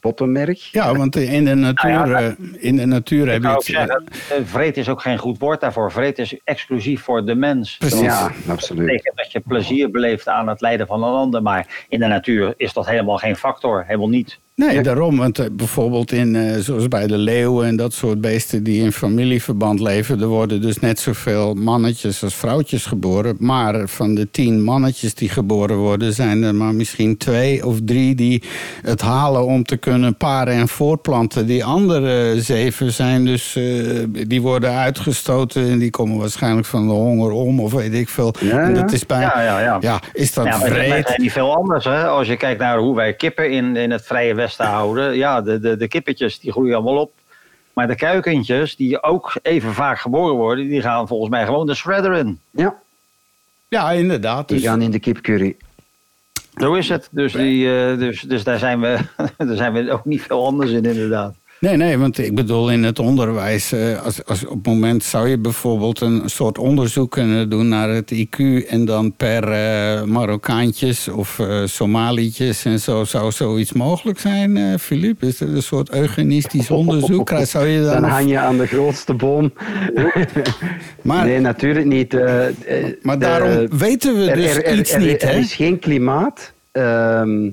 bottenmerg. Ja, want in de natuur, Nou ja, eh, in de natuur heb Ik je het... zeggen, eh, vreed is ook geen goed woord daarvoor. Vreed is exclusief voor de mens. Precies. Ja, Dat absoluut. betekent dat je plezier beleeft aan het lijden van een ander. Maar in de natuur is dat helemaal geen factor. Helemaal niet. Nee, daarom. Want eh, bijvoorbeeld in, eh, zoals bij de leeuwen en dat soort beesten die in familieverband leven, er worden dus net zoveel mannetjes als vrouwtjes geboren. Maar van de tien mannetjes die geboren worden, zijn er maar misschien twee of drie die het halen om te kunnen paren en voortplanten. Die andere zeven zijn dus, eh, die worden uitgestoten en die komen waarschijnlijk van de honger om of weet ik veel. Ja, dat is bij, Ja, ja, ja. ja, is dat wij vreed? zijn niet veel anders. Hè? Als je kijkt naar hoe wij kippen in, in het Vrije Westen houden. Ja, de, de, de kippetjes die groeien allemaal op. Maar de kuikentjes, die ook even vaak geboren worden, die gaan volgens mij gewoon de shredder in. Ja, Ja, inderdaad. die Dus, gaan in de kipcurry. Zo is het. Dus, die, eh, dus, dus daar, zijn we, daar zijn we ook niet veel anders in, inderdaad. Nee, nee, want ik bedoel in het onderwijs. eh, Als, als op het moment zou je bijvoorbeeld een soort onderzoek kunnen doen naar het IQ. En dan per eh, Marokkaantjes of eh Somalietjes en zo. Zou zoiets mogelijk zijn, Filip? Is er een soort eugenistisch onderzoek? Zou je dan, Dan hang je aan de grootste boom. maar, Nee, natuurlijk niet. maar daarom weten we dus er- er- iets niet, er is geen klimaat. ehm,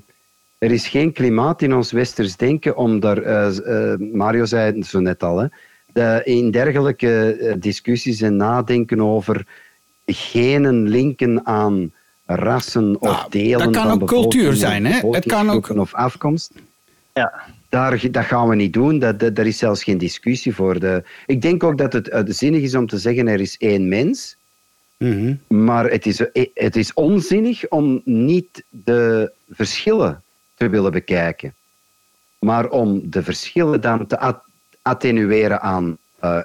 er is geen klimaat in ons westers denken om daar, eh, eh, Mario zei het zo net al, hè, de, in dergelijke eh, discussies en nadenken over genen linken aan rassen of Nou, delen dat kan van ook cultuur zijn, hè? Het kan ook- of afkomst. Ja. Daar, dat gaan we niet doen. Dat, dat, daar is zelfs geen discussie voor. De, ik denk ook dat het zinnig is om te zeggen er is één mens. Mhm. Maar het is, het is onzinnig om niet de verschillen te willen bekijken. Maar om de verschillen dan te at- attenueren aan eh,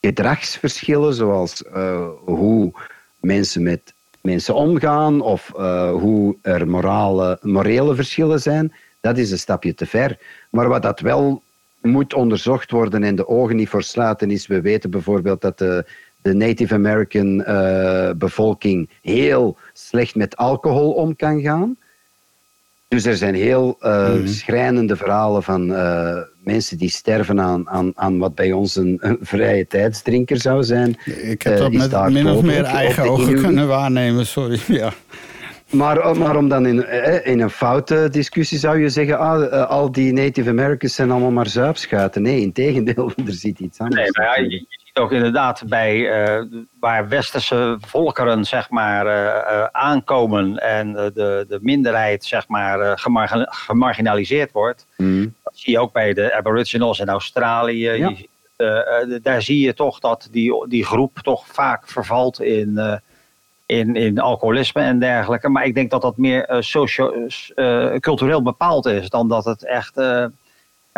gedragsverschillen, zoals eh, hoe mensen met mensen omgaan of eh, hoe er morale, morele verschillen zijn, dat is een stapje te ver. Maar wat dat wel moet onderzocht worden en de ogen niet voor sluiten is, we weten bijvoorbeeld dat de, Native American bevolking heel slecht met alcohol om kan gaan. Dus er zijn heel eh, schrijnende verhalen van eh, mensen die sterven aan, aan, aan wat bij ons een, een vrije tijdsdrinker zou zijn. Ik heb Eh, dat met min of meer eigen ogen kunnen waarnemen, sorry. Ja. Maar, maar om dan in, in een foute discussie zou je zeggen, ah, al die Native Americans zijn allemaal maar zuipschuiten. Nee, in tegendeel, er zit iets anders. Nee, maar ja, je, ook inderdaad bij eh, waar westerse volkeren zeg maar, eh, eh, aankomen en de, de minderheid zeg maar, gemargin- gemarginaliseerd wordt. Mm. Dat zie je ook bij de Aboriginals in Australië. Ja. Je ziet, daar zie je toch dat die, die groep toch vaak vervalt in, in, in alcoholisme en dergelijke. Maar ik denk dat dat meer socio, cultureel bepaald is dan dat het echt.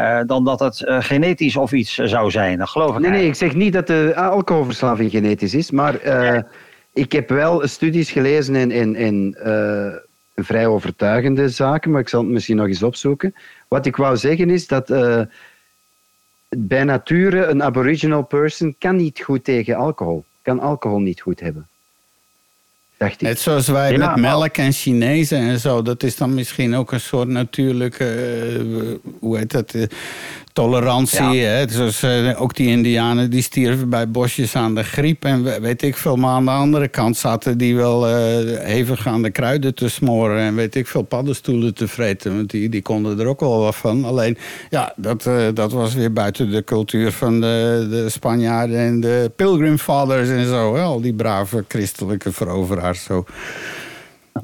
Eh, dan dat het eh, genetisch of iets eh, zou zijn. Dat geloof ik Nee, nee, ik zeg niet dat de alcoholverslaving genetisch is, maar ik heb wel studies gelezen in, in, in vrij overtuigende zaken, maar ik zal het misschien nog eens opzoeken. Wat ik wou zeggen is dat bij nature een aboriginal person kan niet goed tegen alcohol, kan alcohol niet goed hebben. Dacht ik. Net zoals wij Ja, met melk en Chinezen en zo. Dat is dan misschien ook een soort natuurlijke, eh, hoe heet dat, tolerantie. Hè? Zoals eh, ook die indianen die stierven bij bosjes aan de griep. En we- weet ik veel, maar aan de andere kant zaten die wel eh, hevig aan de kruiden te smoren. En weet ik veel, paddenstoelen te vreten. Want die, die konden er ook wel wat van. Alleen, ja, dat, eh, dat was weer buiten de cultuur van de, de Spanjaarden en de Pilgrim Fathers en zo. Hè? Al die brave christelijke veroveraars zo.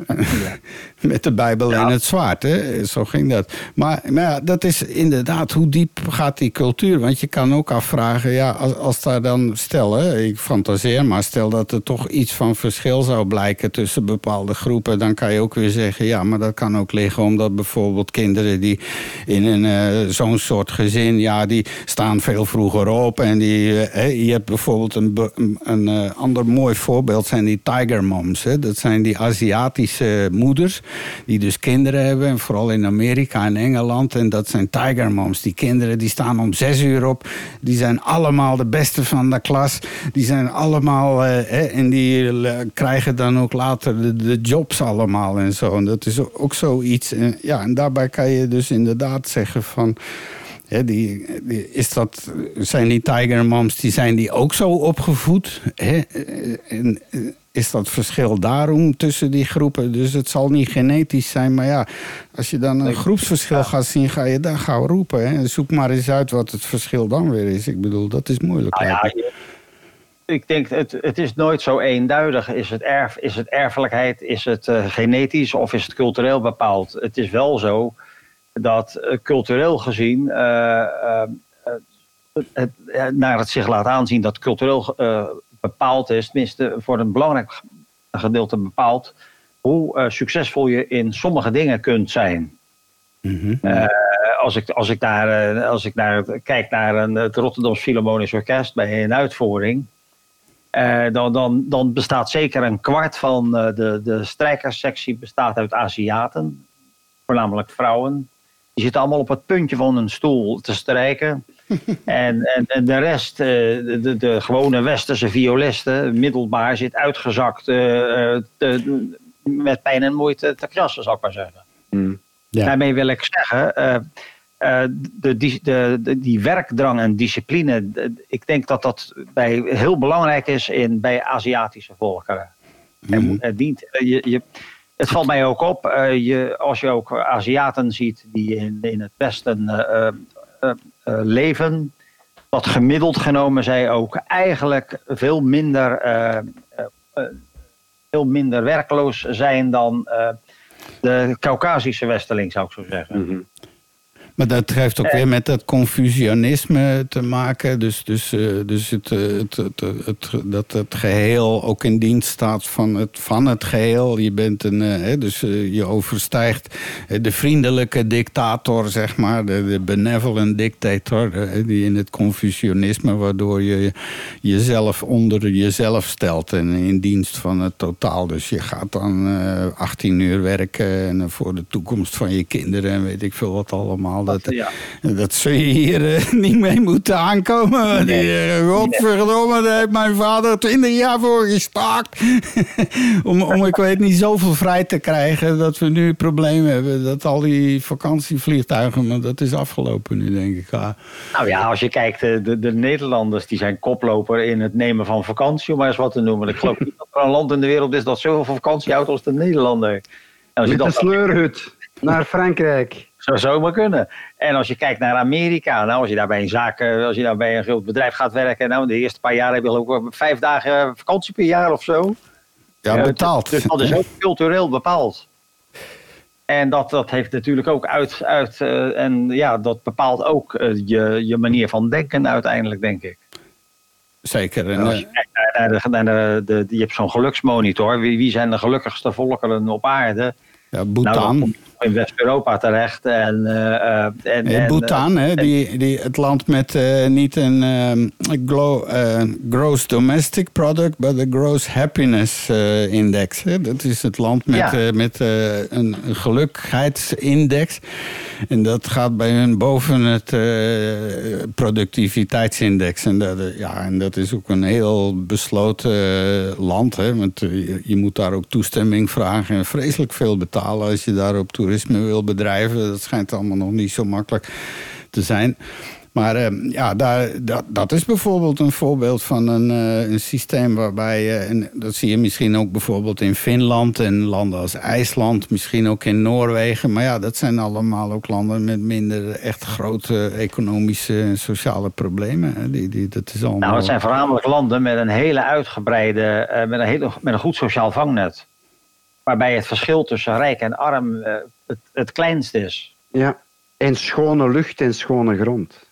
Met de Bijbel en het zwaard, hè? zo ging dat. Maar, maar ja, dat is inderdaad, hoe diep gaat die cultuur? Want je kan ook afvragen, ja, als, als daar dan, stel, hè, ik fantaseer maar, stel dat er toch iets van verschil zou blijken tussen bepaalde groepen, dan kan je ook weer zeggen, ja, maar dat kan ook liggen omdat bijvoorbeeld kinderen die in een, eh, zo'n soort gezin, ja, die staan veel vroeger op. En die, eh, je hebt bijvoorbeeld een, be- een, een, eh, ander mooi voorbeeld, zijn die tiger moms. Hè? Dat zijn die Aziatische moeders die dus kinderen hebben, en vooral in Amerika en Engeland. En dat zijn tiger moms. Die kinderen die staan om zes uur op. Die zijn allemaal de beste van de klas. Die zijn allemaal, eh, en die eh, krijgen dan ook later de, jobs allemaal en zo. En dat is ook zoiets. En, ja, en daarbij kan je dus inderdaad zeggen van... Die, is dat, zijn die Tiger Moms die zijn die ook zo opgevoed? En, eh, is dat verschil daarom tussen die groepen? Dus het zal niet genetisch zijn, maar ja, als je dan een groepsverschil gaat zien, ga je daar gauw roepen. Hè? Zoek maar eens uit wat het verschil dan weer is. Ik bedoel, dat is moeilijk. Nou ja, ik denk, het, het is nooit zo eenduidig. Is het, erf, is het erfelijkheid, is het eh, genetisch of is het cultureel bepaald? Het is wel zo dat eh, cultureel gezien, eh, het, naar het zich laat aanzien dat cultureel bepaald is, tenminste voor een belangrijk gedeelte bepaald, hoe eh, succesvol je in sommige dingen kunt zijn. Mhm. Eh, als, ik, als, ik naar, als ik naar, kijk naar een, het Rotterdams Philharmonisch Orkest bij een uitvoering. dan, dan, dan bestaat zeker een kwart van de, de strijkerssectie bestaat uit Aziaten. Voornamelijk vrouwen. Die zitten allemaal op het puntje van een stoel te strijken. en, en, de rest, de, de, de, gewone westerse violisten, middelbaar, zit uitgezakt met pijn en moeite te krassen, zou ik maar zeggen. Mm. Ja. Daarmee wil ik zeggen, uh, de, die, de, die werkdrang en discipline, ik denk dat dat bij, heel belangrijk is in, bij Aziatische volkeren. Mm. het, dient, eh, je, je, het valt mij ook op, je, als je ook Aziaten ziet die in, in het Westen leven, dat gemiddeld genomen zij ook eigenlijk veel minder veel minder werkloos zijn dan de Caucasische Westerling, zou ik zo zeggen. -hmm. Maar dat heeft ook weer met dat Confucianisme te maken. Dus, dus, eh, dus het, eh, het, het, het, dat het geheel ook in dienst staat van het, van het geheel. Je bent een, eh, dus je overstijgt de vriendelijke dictator, zeg maar. De, de benevolent dictator. Die in het Confucianisme, waardoor je jezelf onder jezelf stelt. En in dienst van het totaal. Dus je gaat dan 18 uur werken en voor de toekomst van je kinderen en weet ik veel wat allemaal dat, ja. dat zul je hier uh, niet mee moeten aankomen. Nee. Die, uh, godverdomme, daar heeft mijn vader twintig jaar voor gestaakt. om, om, ik weet niet, zoveel vrij te krijgen dat we nu problemen hebben. Dat al die vakantievliegtuigen, maar dat is afgelopen nu, denk ik. Ja. Nou ja, als je kijkt, eh, de, de Nederlanders die zijn koploper in het nemen van vakantie, om maar eens wat te noemen. Ik geloof niet dat er een land in de wereld is dat zoveel vakantie houdt als de Nederlander. En als Met je een sleurhut naar Frankrijk. Zou zomaar kunnen. En als je kijkt naar Amerika, nou, als je daar bij een zaak, eh, als je daar bij een groot bedrijf gaat werken, nou, de eerste paar jaar heb je ook vijf dagen vakantie per jaar of zo. Ja, betaald. Dus dat is ook cultureel bepaald. En dat, dat heeft natuurlijk ook uit, uit uh, en ja, dat bepaalt ook uh, je, je manier van denken uiteindelijk, denk ik. Zeker. En, als je kijkt naar, de, naar de, de, je hebt zo'n geluksmonitor. Wie, wie zijn de gelukkigste volkeren op aarde? Ja, Bhutan. Nou, in West-Europa terecht. En, uh, en, en, Bhutan, hè, die, die, het land met uh, niet een uh, gross domestic product, maar de gross happiness index. Hè. Dat is het land met, ja. met een gelukheidsindex. En dat gaat bij hun boven het productiviteitsindex. En dat, ja, en dat is ook een heel besloten land. Hè, want je moet daar ook toestemming vragen en vreselijk veel betalen als je daar op toerisme wil bedrijven. Dat schijnt allemaal nog niet zo makkelijk te zijn. Maar uh, ja, daar, dat, dat is bijvoorbeeld een voorbeeld van een, uh, een systeem waarbij, uh, en dat zie je misschien ook bijvoorbeeld in Finland en landen als IJsland, misschien ook in Noorwegen. Maar ja, dat zijn allemaal ook landen met minder echt grote economische en sociale problemen. Die, die, dat is allemaal... Nou, het zijn voornamelijk landen met een hele uitgebreide, met, een hele, met een goed sociaal vangnet. Waarbij het verschil tussen rijk en arm het, het kleinst is. Ja, en schone lucht en schone grond.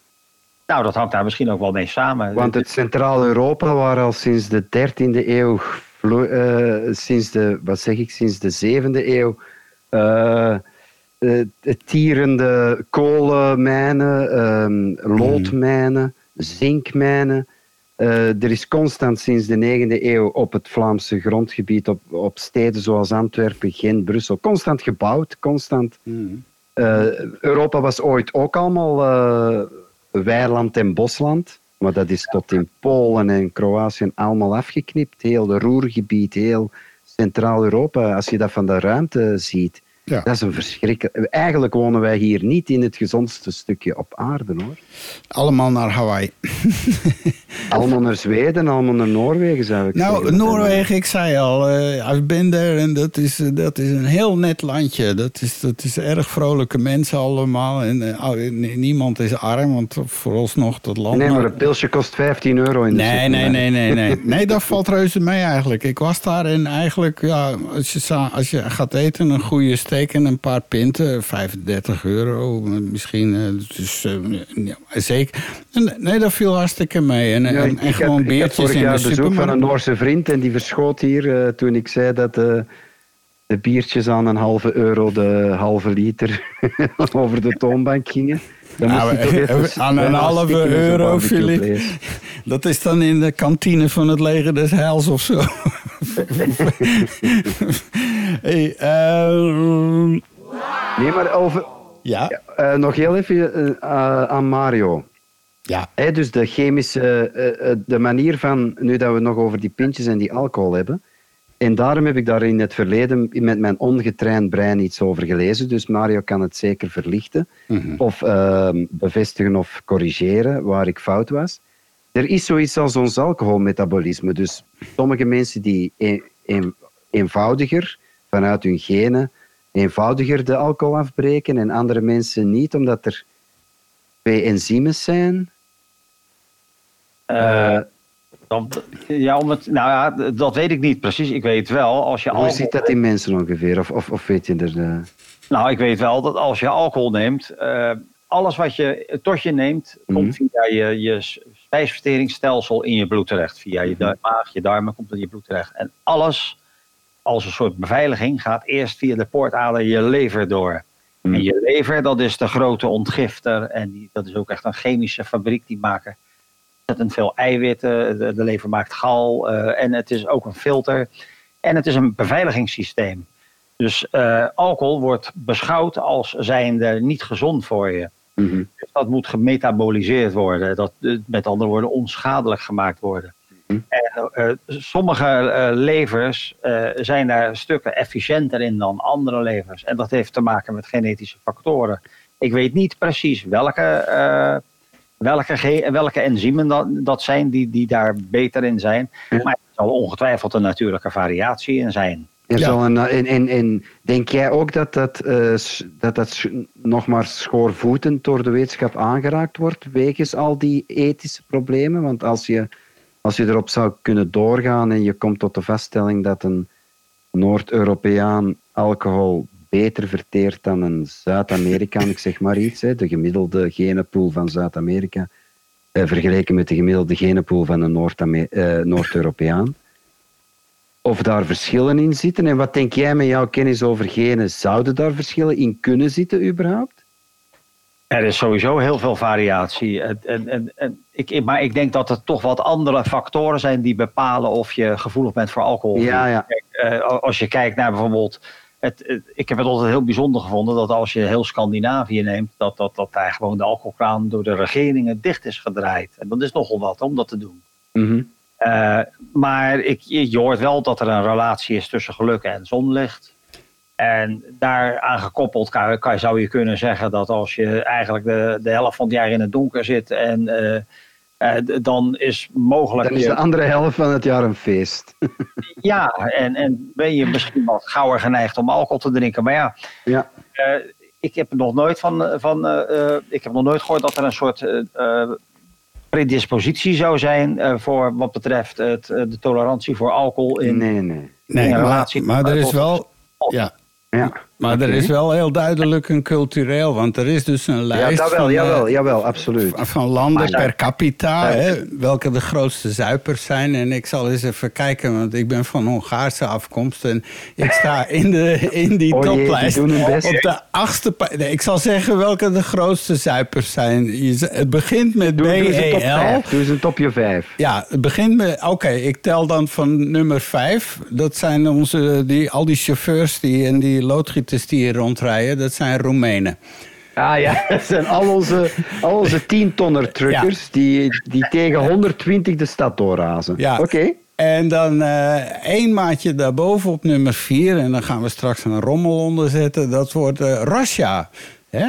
Nou, dat hangt daar misschien ook wel mee samen. Want het Centraal-Europa, waar al sinds de 13e eeuw, uh, sinds de, wat zeg ik, sinds de 7e eeuw, uh, uh, tierende kolenmijnen, ehm, loodmijnen, zinkmijnen. Er is constant sinds de 9e eeuw op het Vlaamse grondgebied, op, op steden zoals Antwerpen, Gent, Brussel, constant gebouwd, constant. Mm. Europa was ooit ook allemaal weiland en bosland. Maar dat is tot in Polen en Kroatië allemaal afgeknipt. Heel de Roergebied, heel Centraal-Europa. Als je dat van de ruimte ziet, ja. Dat is een verschrikkelijk... Eigenlijk wonen wij hier niet in het gezondste stukje op aarde, hoor. Allemaal naar Hawaii. allemaal naar Zweden, allemaal naar Noorwegen, zou ik nou, zeggen. Nou, Noorwegen, ik zei al, uh, I've been there en dat is, eh, dat is een heel net landje. Dat is, dat is erg vrolijke mensen allemaal. En uh, niemand is arm, want vooralsnog dat land... Nee, maar een pilsje kost 15 euro in de nee, nee, nee, nee, nee. Nee, dat valt reuze mee eigenlijk. Ik was daar en eigenlijk, ja, als je, als je gaat eten, een goede steken een paar pinten, 35 euro misschien. Dus, ja, zeker. Nee, dat viel hartstikke mee. En, ja, en, en gewoon beertjes in de bezoek van een Noorse vriend en die verschoot hier uh, toen ik zei dat... Uh, de biertjes aan een halve euro de halve liter over de toonbank gingen. Dan Nou, even aan een halve euro, vlees. Dat is dan in de kantine van het leger des Heils of zo. hey, ehm, Nee, maar over, ja, eh, nog heel even eh, eh, aan Mario. ja. Hè, dus de chemische, eh, eh, de manier van, nu dat we het nog over die pintjes en die alcohol hebben. En daarom heb ik daar in het verleden met mijn ongetraind brein iets over gelezen. Dus Mario kan het zeker verlichten. Of ehm, bevestigen of corrigeren waar ik fout was. Er is zoiets als ons alcoholmetabolisme. Dus sommige mensen die een- een- eenvoudiger, vanuit hun genen, eenvoudiger de alcohol afbreken. En andere mensen niet, omdat er twee enzymen zijn. Eh, dan, ja, om het, nou ja, dat weet ik niet precies. Ik weet wel, als je Hoe alcohol... zit dat in mensen ongeveer? Of, of, of weet je er... eh, Nou, ik weet wel dat als je alcohol neemt, eh, alles wat je tot je neemt, Mhm. komt via je, je spijsverteringsstelsel in je bloed terecht. Via je du- maag, je darmen komt in je bloed terecht. En alles, als een soort beveiliging, gaat eerst via de poortader je lever door. Mhm. En je lever, dat is de grote ontgifter. En die, dat is ook echt een chemische fabriek. Die maken ontzettend veel eiwitten. De, de lever maakt gal. eh, en het is ook een filter. En het is een beveiligingssysteem. Dus eh, alcohol wordt beschouwd als zijnde niet gezond voor je. mhm. Dus dat moet gemetaboliseerd worden. Dat eh, met andere woorden onschadelijk gemaakt worden. Mhm. En, sommige eh, levers zijn daar stukken efficiënter in dan andere levers. En dat heeft te maken met genetische factoren. Ik weet niet precies welke, welke, welke enzymen dat, dat zijn die, die daar beter in zijn. Ja. Maar er zal ongetwijfeld een natuurlijke variatie in zijn. Er Ja. zal een, en, en, en denk jij ook dat dat, eh, dat, dat nog maar schoorvoetend door de wetenschap aangeraakt wordt, wegens al die ethische problemen? Want als je, als je erop zou kunnen doorgaan en je komt tot de vaststelling dat een Noord-Europeaan alcohol beter verteert dan een Zuid-Amerikaan, ik zeg maar iets, hè, de gemiddelde genenpool van Zuid-Amerika, eh, vergeleken met de gemiddelde genenpool van een eh, Noord-Europeaan of daar verschillen in zitten. En wat denk jij met jouw kennis over genen? Zouden daar verschillen in kunnen zitten überhaupt? Er is sowieso heel veel variatie. En, en, en, ik, maar ik denk dat er toch wat andere factoren zijn die bepalen of je gevoelig bent voor alcohol. Ja, ja. Eh, als je kijkt naar bijvoorbeeld. Het, het- ik heb het altijd heel bijzonder gevonden dat als je heel Scandinavië neemt, dat, dat, dat daar gewoon de alcoholkraan door de regeringen dicht is gedraaid. En dat is nogal wat om dat te doen. Mhm. Eh, maar ik, je hoort wel dat er een relatie is tussen geluk en zonlicht. En daaraan gekoppeld kan, kan, zou je kunnen zeggen dat als je eigenlijk de, de helft van het jaar in het donker zit en eh, dan is mogelijk. Dan is de andere helft van het jaar een feest. ja, en, en ben je misschien wat gauwer geneigd om alcohol te drinken. Maar ja, Ja. eh, ik heb nog nooit van, van eh, eh, ik heb nog nooit gehoord dat er een soort eh, eh, predispositie zou zijn eh, voor wat betreft het, eh, de tolerantie voor alcohol in, Nee, nee. Nee, in maar, relatie maar er is wel... Ja, Ja, maar er is wel heel duidelijk een cultureel, want er is dus een ja lijst dat wel, van, eh, jawel, jawel, absoluut. van landen per capita, hè, welke de grootste zuipers zijn. En ik zal eens even kijken, want ik ben van Hongaarse afkomst. En ik sta in, de, in die Oh jee, die toplijst best. op de achtste... Nee, ik zal zeggen welke de grootste zuipers zijn. Je Het begint met Doe, BEL. 5. Doe eens een topje 5. Ja, het begint met. Oké, ik tel dan van nummer vijf. Dat zijn onze. Die, al die chauffeurs die, en die loodgieters die hier rondrijden. Dat zijn Roemenen. Ah ja, dat zijn al onze, al onze 10-tonner truckers die, die tegen 120 de stad doorrazen. Ja. Oké. En dan eh één maatje daarboven op nummer vier. En dan gaan we straks een rommel onder zetten. Dat wordt eh Russia. Hè?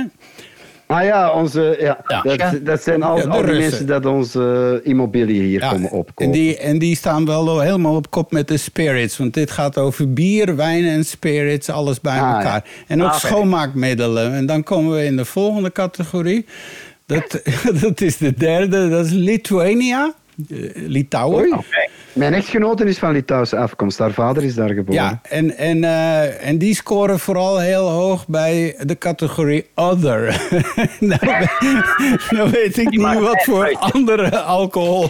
Ah ja, onze, ja, Ja. Dat, dat zijn al, Ja, de al die mensen dat onze immobiliën hier Ja, komen opkopen. en, die, en die staan wel helemaal op kop met de spirits. Want dit gaat over bier, wijn en spirits, alles bij Ah, elkaar. ja. En ook Ah, schoonmaakmiddelen. En dan komen we in de volgende categorie. Dat, dat is de derde, dat is Lithuania. eh, Litouwen. Mijn echtgenote is van Litouwse afkomst. Haar vader is daar geboren. Ja, en, en, eh, en die scoren vooral heel hoog bij de categorie Other. nou, nou weet ik niet wat voor andere alcohol.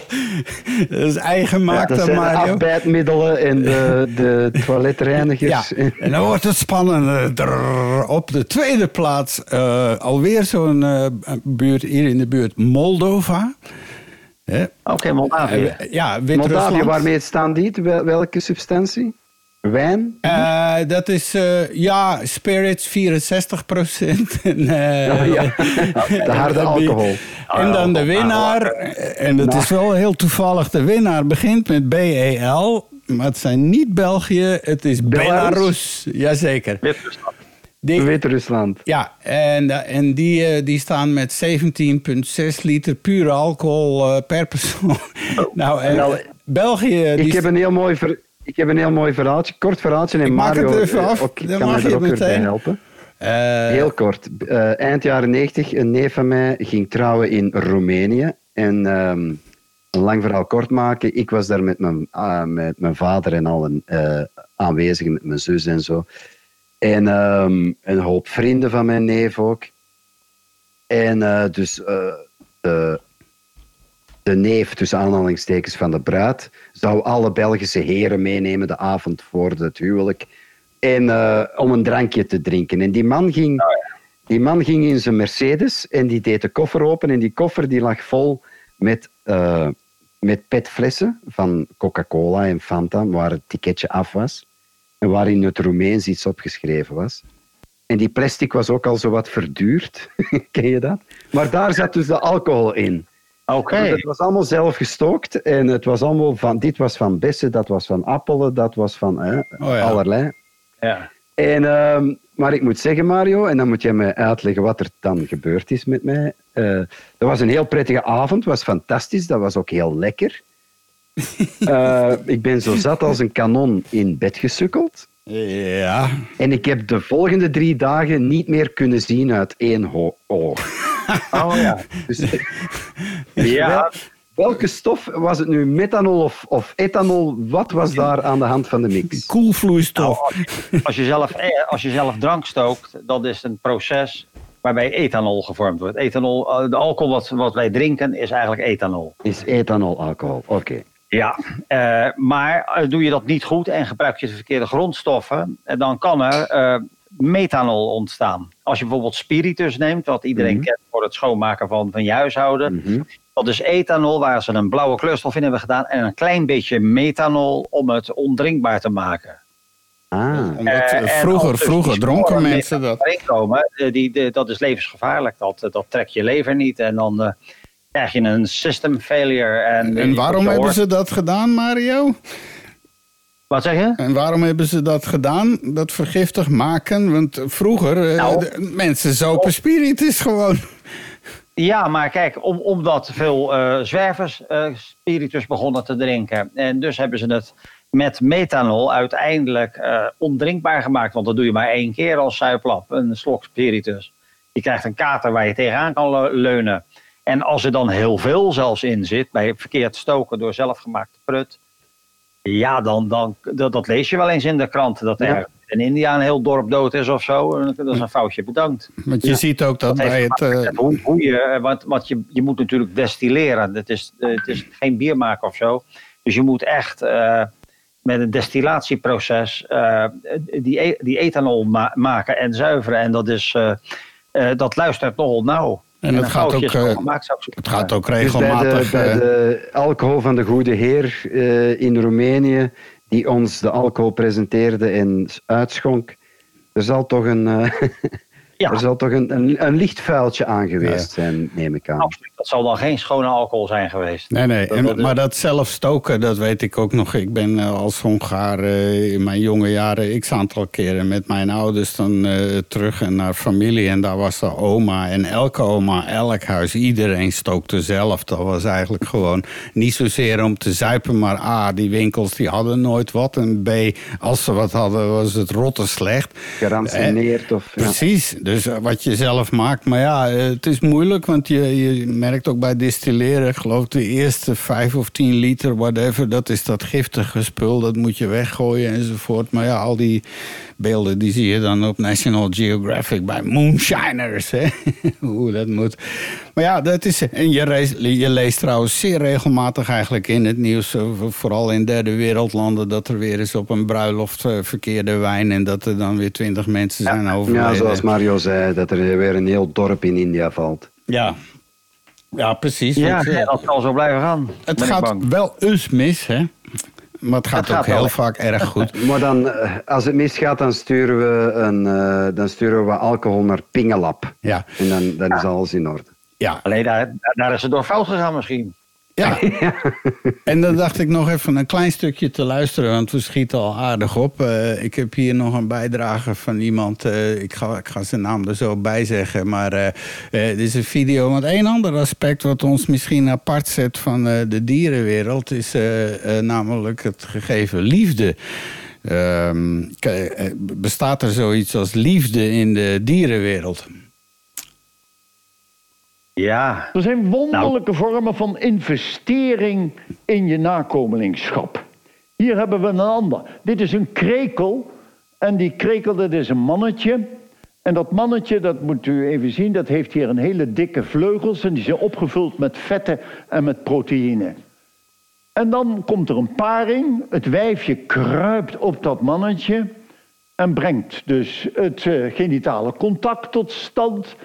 Dat is eigen Ja, maakt dat zijn de afbijtmiddelen en de, de toiletreinigers. Ja, en dan wordt het spannend. Op de tweede plaats eh, alweer zo'n eh, buurt hier in de buurt Moldova. Oké, Moldavië. Ja, Moldavië, waarmee staat die? Wel- Welke substantie? Wijn? Eh, dat is, eh, ja, spirits 64 procent. en, eh, Oh, ja. De harde alcohol. En dan de winnaar, en het is wel heel toevallig, de winnaar begint met BEL, maar het zijn niet België, het is Belarus? Belarus. Jazeker. Wit-Rusland. Wit-Rusland. ja, en, eh, en die, eh, die staan met 17,6 liter pure alcohol eh, per persoon. nou, en Nou, België... Ik heb, een heel mooi ver, ik heb een heel mooi verhaaltje, kort verhaaltje. En Ik maak Mario het even af, ook, dan kan mag je er ook bij meteen. helpen. Heel kort. Eind jaren 90, een neef van mij ging trouwen in Roemenië. En ehm, een lang verhaal kort maken. Ik was daar met mijn, ah, met mijn vader en al een, aanwezig, met mijn zus en zo. En ehm, een hoop vrienden van mijn neef ook. En eh, dus eh, de, de neef, tussen aanhalingstekens, van de bruid, zou alle Belgische heren meenemen de avond voor het huwelijk. En eh, om een drankje te drinken. En die man ging, die man ging in zijn Mercedes en die deed de koffer open. En die koffer die lag vol met, met petflessen van Coca-Cola en Fanta, waar het ticketje af was. En waarin het Roemeens iets opgeschreven was. En die plastic was ook al zo wat verduurd. Ken je dat? Maar daar zat dus de alcohol in. Oké. Dus Het was allemaal zelf gestookt. En het was allemaal van, dit was van bessen, dat was van appelen, dat was van eh, ja. allerlei. Ja. En, ehm, maar ik moet zeggen, Mario, en dan moet jij mij uitleggen wat er dan gebeurd is met mij. Eh dat was een heel prettige avond, was fantastisch, dat was ook heel lekker. Eh, ik ben zo zat als een kanon in bed gesukkeld. ja, En ik heb de volgende drie dagen niet meer kunnen zien uit één oog. Oh ja. Dus, Ja, Wel- welke stof was het nu? Methanol of, of ethanol? Wat was daar aan de hand van de mix? koelvloeistof. Nou, als je, zelf, als je zelf drank stookt, dat is een proces waarbij ethanol gevormd wordt. Ethanol, eh, de alcohol wat, wat wij drinken is eigenlijk ethanol. Is ethanol alcohol? Oké. Ja, eh, maar eh, doe je dat niet goed en gebruik je de verkeerde grondstoffen, eh, dan kan er eh, methanol ontstaan. Als je bijvoorbeeld spiritus neemt, wat iedereen Mhm. kent voor het schoonmaken van, van je huishouden, Mhm. dat is ethanol waar ze een blauwe kleurstof in hebben gedaan en een klein beetje methanol om het ondrinkbaar te maken. Ah. Omdat vroeger, dus vroeger dronken mensen dat. komen, die, dat is levensgevaarlijk. Dat, dat trekt je lever niet en dan eh, krijg je een system failure. En, En waarom hebben ze dat gedaan, Mario? Wat zeg je? En waarom hebben ze dat gedaan? Dat vergiftig maken? Want vroeger, eh, Nou. de- mensen zopen spiritus gewoon. Ja, maar kijk, om, omdat veel eh, zwervers eh, spiritus begonnen te drinken. En dus hebben ze het met methanol uiteindelijk eh, ondrinkbaar gemaakt. Want dat doe je maar één keer als zuiplap, een slok spiritus. Je krijgt een kater waar je tegenaan kan le- leunen. En als er dan heel veel zelfs in zit, bij verkeerd stoken door zelfgemaakte prut. Ja, dan, dan, dat, dat lees je wel eens in de krant. Dat er Ja. in India een heel dorp dood is of zo. Dat is een foutje, bedankt. Want je ziet ook dat, Dat bij het... met hoe, hoe je, eh, want, want je, je moet natuurlijk destilleren. Het is, het is geen bier maken of zo. Dus je moet echt eh, met een destillatieproces eh, die, e- die ethanol ma- maken en zuiveren. En dat, is, eh, eh, dat luistert nogal nauw. En het gaat ook, eh, gemaakt, het gaat ook Dus bij regelmatig... de, bij eh, de alcohol van de goede heer eh, in Roemenië, die ons de alcohol presenteerde en uitschonk, er zal toch een, eh, Ja. er zal toch een, een, een licht vuiltje aan geweest zijn, neem ik aan. Absoluut. Dat zal dan geen schone alcohol zijn geweest. Nee, nee. Dat- En- dat- maar dat zelf stoken, dat weet ik ook nog. Ik ben eh, als Hongaar eh, in mijn jonge jaren x aantal keren met mijn ouders dan eh, terug en naar familie. En daar was de oma. En elke oma, elk huis, iedereen stookte zelf. Dat was eigenlijk gewoon niet zozeer om te zuipen, maar A, die winkels die hadden nooit wat. En B, als ze wat hadden, was het rotte slecht. Geranceneerd of... ja. Precies, dus eh, wat je zelf maakt. Maar ja, eh, het is moeilijk, want je, je merkt merkt ook bij distilleren, ik geloof de eerste vijf of tien liter, whatever, dat is dat giftige spul, dat moet je weggooien enzovoort. Maar ja, al die beelden die zie je dan op National Geographic bij moonshiners, hè? hoe dat moet. Maar ja, dat is. En je, leest, je leest trouwens zeer regelmatig eigenlijk in het nieuws, eh, vooral in derde wereldlanden, dat er weer eens op een bruiloft uh, verkeerde wijn en dat er dan weer twintig mensen zijn overleden. Ja, zoals Mario zei, dat er weer een heel dorp in India valt. Ja. Ja, precies. Ja, want, eh, dat zal zo blijven gaan. het gaat wel eens mis, hè? Maar het gaat Het ook heel wel. vaak erg goed. Maar dan, eh, als het misgaat, dan sturen we, een, eh, dan sturen we alcohol naar Pingelap. Ja, En dan, dan is alles in orde. ja, Alleen daar, daar is het door fout gegaan misschien. ja. En dan dacht ik nog even een klein stukje te luisteren, want we schieten al aardig op. Eh, ik heb hier nog een bijdrage van iemand, eh, ik, ga, ik ga zijn naam er zo bij zeggen. Maar eh, dit is een video. Want één ander aspect wat ons misschien apart zet van de dierenwereld... is namelijk het gegeven liefde. Ehm, eh, bestaat er zoiets als liefde in de dierenwereld? Ja, Er zijn wonderlijke vormen van investering in je nakomelingschap. Hier hebben we een ander. Dit is een krekel. En die krekel, dat is een mannetje. En dat mannetje, dat moet u even zien, dat heeft hier een hele dikke vleugels. En die zijn opgevuld met vetten en met proteïne. En dan komt er een paring. Het wijfje kruipt op dat mannetje. En brengt dus het eh, genitale contact tot stand.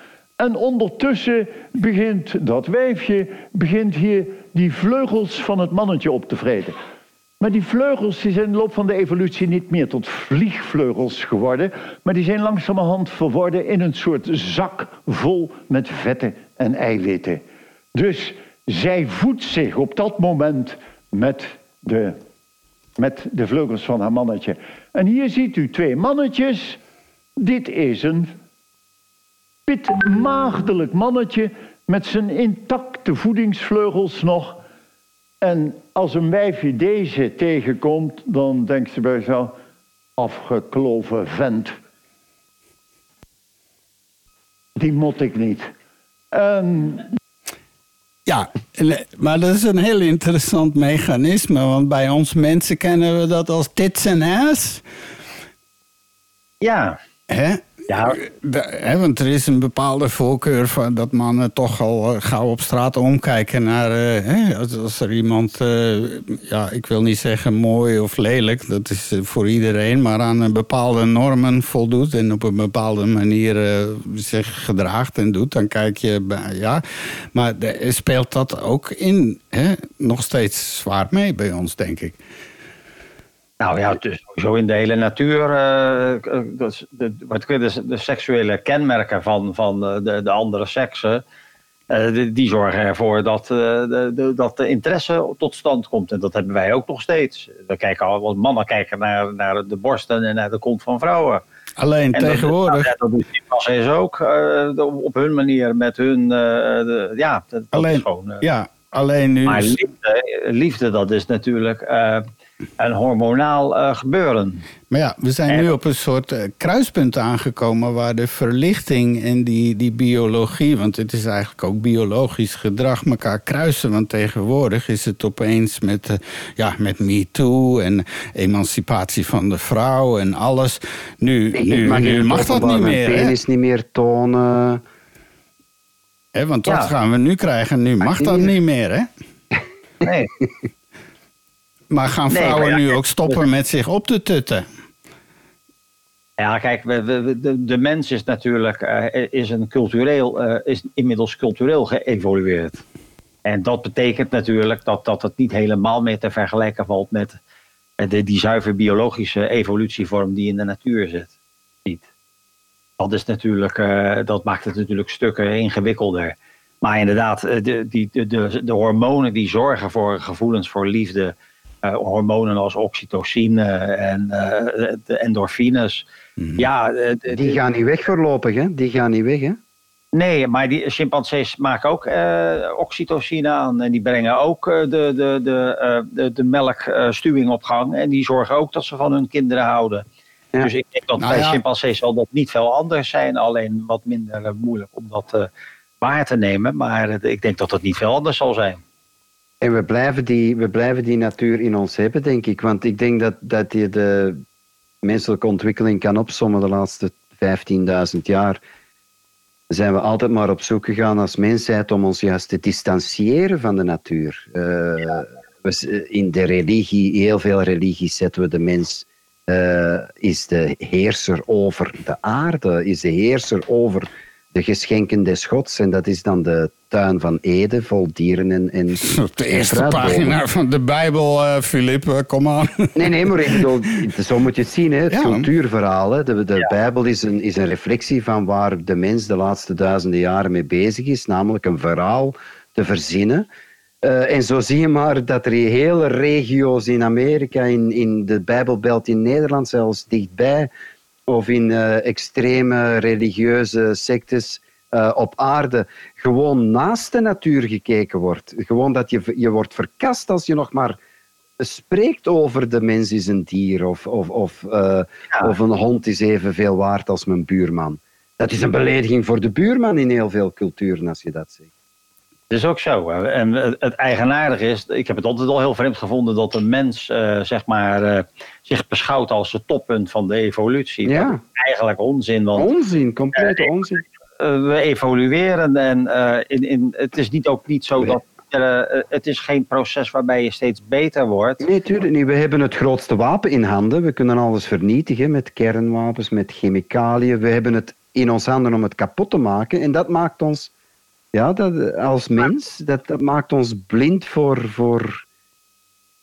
En ondertussen begint dat wijfje begint hier die vleugels van het mannetje op te vreten. Maar die vleugels die zijn in de loop van de evolutie niet meer tot vliegvleugels geworden. Maar die zijn langzamerhand verworden in een soort zak vol met vetten en eiwitten. Dus zij voedt zich op dat moment met de, met de vleugels van haar mannetje. En hier ziet u twee mannetjes. Dit is een pitmaagdelijk mannetje met zijn intacte voedingsvleugels nog. En als een wijfje deze tegenkomt, dan denkt ze bij zichzelf, afgekloven vent. Die mot ik niet. En Ja, maar dat is een heel interessant mechanisme. Want bij ons mensen kennen we dat als tits en ass. ja. Hè? Ja, want er is een bepaalde voorkeur van dat mannen toch al eh, gauw op straat omkijken naar. eh, hè, als, er iemand, eh, ja, ik wil niet zeggen mooi of lelijk, dat is voor iedereen, maar aan bepaalde normen voldoet en op een bepaalde manier zich gedraagt en doet, dan kijk je bij, ja. Maar de- speelt dat ook in, hè, nog steeds zwaar mee bij ons, denk ik. Nou ja, is sowieso in de hele natuur. is de, wat de, de seksuele kenmerken van, van eh, de, de andere seksen. die, die zorgen ervoor dat, de, de, dat de interesse tot stand komt. En dat hebben wij ook nog steeds. We kijken al, want mannen kijken naar, naar de borsten en naar de kont van vrouwen. Alleen En tegenwoordig. Dat doen chimpansees ook op hun manier met hun. de, ja, dat, is Alleen, gewoon. ja, alleen nu. maar liefde, liefde, dat is natuurlijk een hormonaal eh, gebeuren. Maar ja, we zijn En- nu op een soort eh, kruispunt aangekomen waar de verlichting en die, die biologie, want het is eigenlijk ook biologisch gedrag, elkaar kruisen. Want tegenwoordig is het opeens met, eh, ja, met MeToo en emancipatie van de vrouw en alles. Nu, nu, mag nu mag dat niet mijn meer. Hè? penis niet meer tonen. Want wat Ja. gaan we nu krijgen? Nu mag niet dat niet meer, hè? Nee. Maar gaan Nee, vrouwen maar ja, nu ook stoppen met zich op te tutten? Ja, kijk, we, we- we- de, de mens is natuurlijk eh, is een cultureel, eh, is inmiddels cultureel geëvolueerd. En dat betekent natuurlijk dat, dat het niet helemaal meer te vergelijken valt met de, die zuiver biologische evolutievorm die in de natuur zit. Ziet. Dat, is natuurlijk, eh, dat maakt het natuurlijk stukken ingewikkelder. Maar inderdaad, de, die, de, de, de hormonen die zorgen voor gevoelens voor liefde, eh, hormonen als oxytocine en eh, de endorfines. Ja, eh, Die gaan niet weg voorlopig, hè? Die gaan niet weg, hè? nee, maar die chimpansees maken ook eh, oxytocine aan. En die brengen ook eh, de, de, de, eh, de, de melkstuwing op gang. En die zorgen ook dat ze van hun kinderen houden. Ja. Dus ik denk dat Nou bij ja. chimpansees zal dat niet veel anders zijn. Alleen wat minder moeilijk om dat eh, waar te nemen. Maar ik denk dat het niet veel anders zal zijn. En we blijven, die, we blijven die natuur in ons hebben, denk ik. Want ik denk dat, dat je de menselijke ontwikkeling kan opsommen de laatste 15.000 jaar. Zijn we altijd maar op zoek gegaan als mensheid om ons juist te distancieren van de natuur. Uh, we, in de religie, heel veel religies zetten we de mens uh, is de heerser over de aarde, is de heerser over de geschenken des gods. En dat is dan de tuin van Ede, vol dieren en... en Op de eerste pagina van de Bijbel, uh, Philippe, kom aan. Nee, nee, maar ik bedoel, zo moet je het zien, hè, het ja. cultuurverhaal. Hè. De, de ja. Bijbel is een, is een reflectie van waar de mens de laatste duizenden jaren mee bezig is, namelijk een verhaal te verzinnen. Uh, en zo zie je maar dat er hele regio's in Amerika, in, in de Bijbelbelt in Nederland zelfs dichtbij, of in uh, extreme religieuze sectes uh, op aarde, gewoon naast de natuur gekeken wordt. Gewoon dat je, je wordt verkast als je nog maar spreekt over de mens is een dier of, of, of, ja. of een hond is evenveel waard als mijn buurman. Dat is een belediging voor de buurman in heel veel culturen als je dat zegt. Het is ook zo. En het eigenaardige is, ik heb het altijd al heel vreemd gevonden dat een mens uh, zeg maar, uh, zich beschouwt als het toppunt van de evolutie. Ja. Dat is eigenlijk onzin. Want, onzin, complete uh, onzin. we evolueren en in, in, het is niet, ook niet zo dat. het is geen proces waarbij je steeds beter wordt. Nee, tuurlijk niet. We hebben het grootste wapen in handen. We kunnen alles vernietigen met kernwapens, met chemicaliën. We hebben het in ons handen om het kapot te maken. En dat maakt ons ja, dat, als mens, dat, dat maakt ons blind voor, voor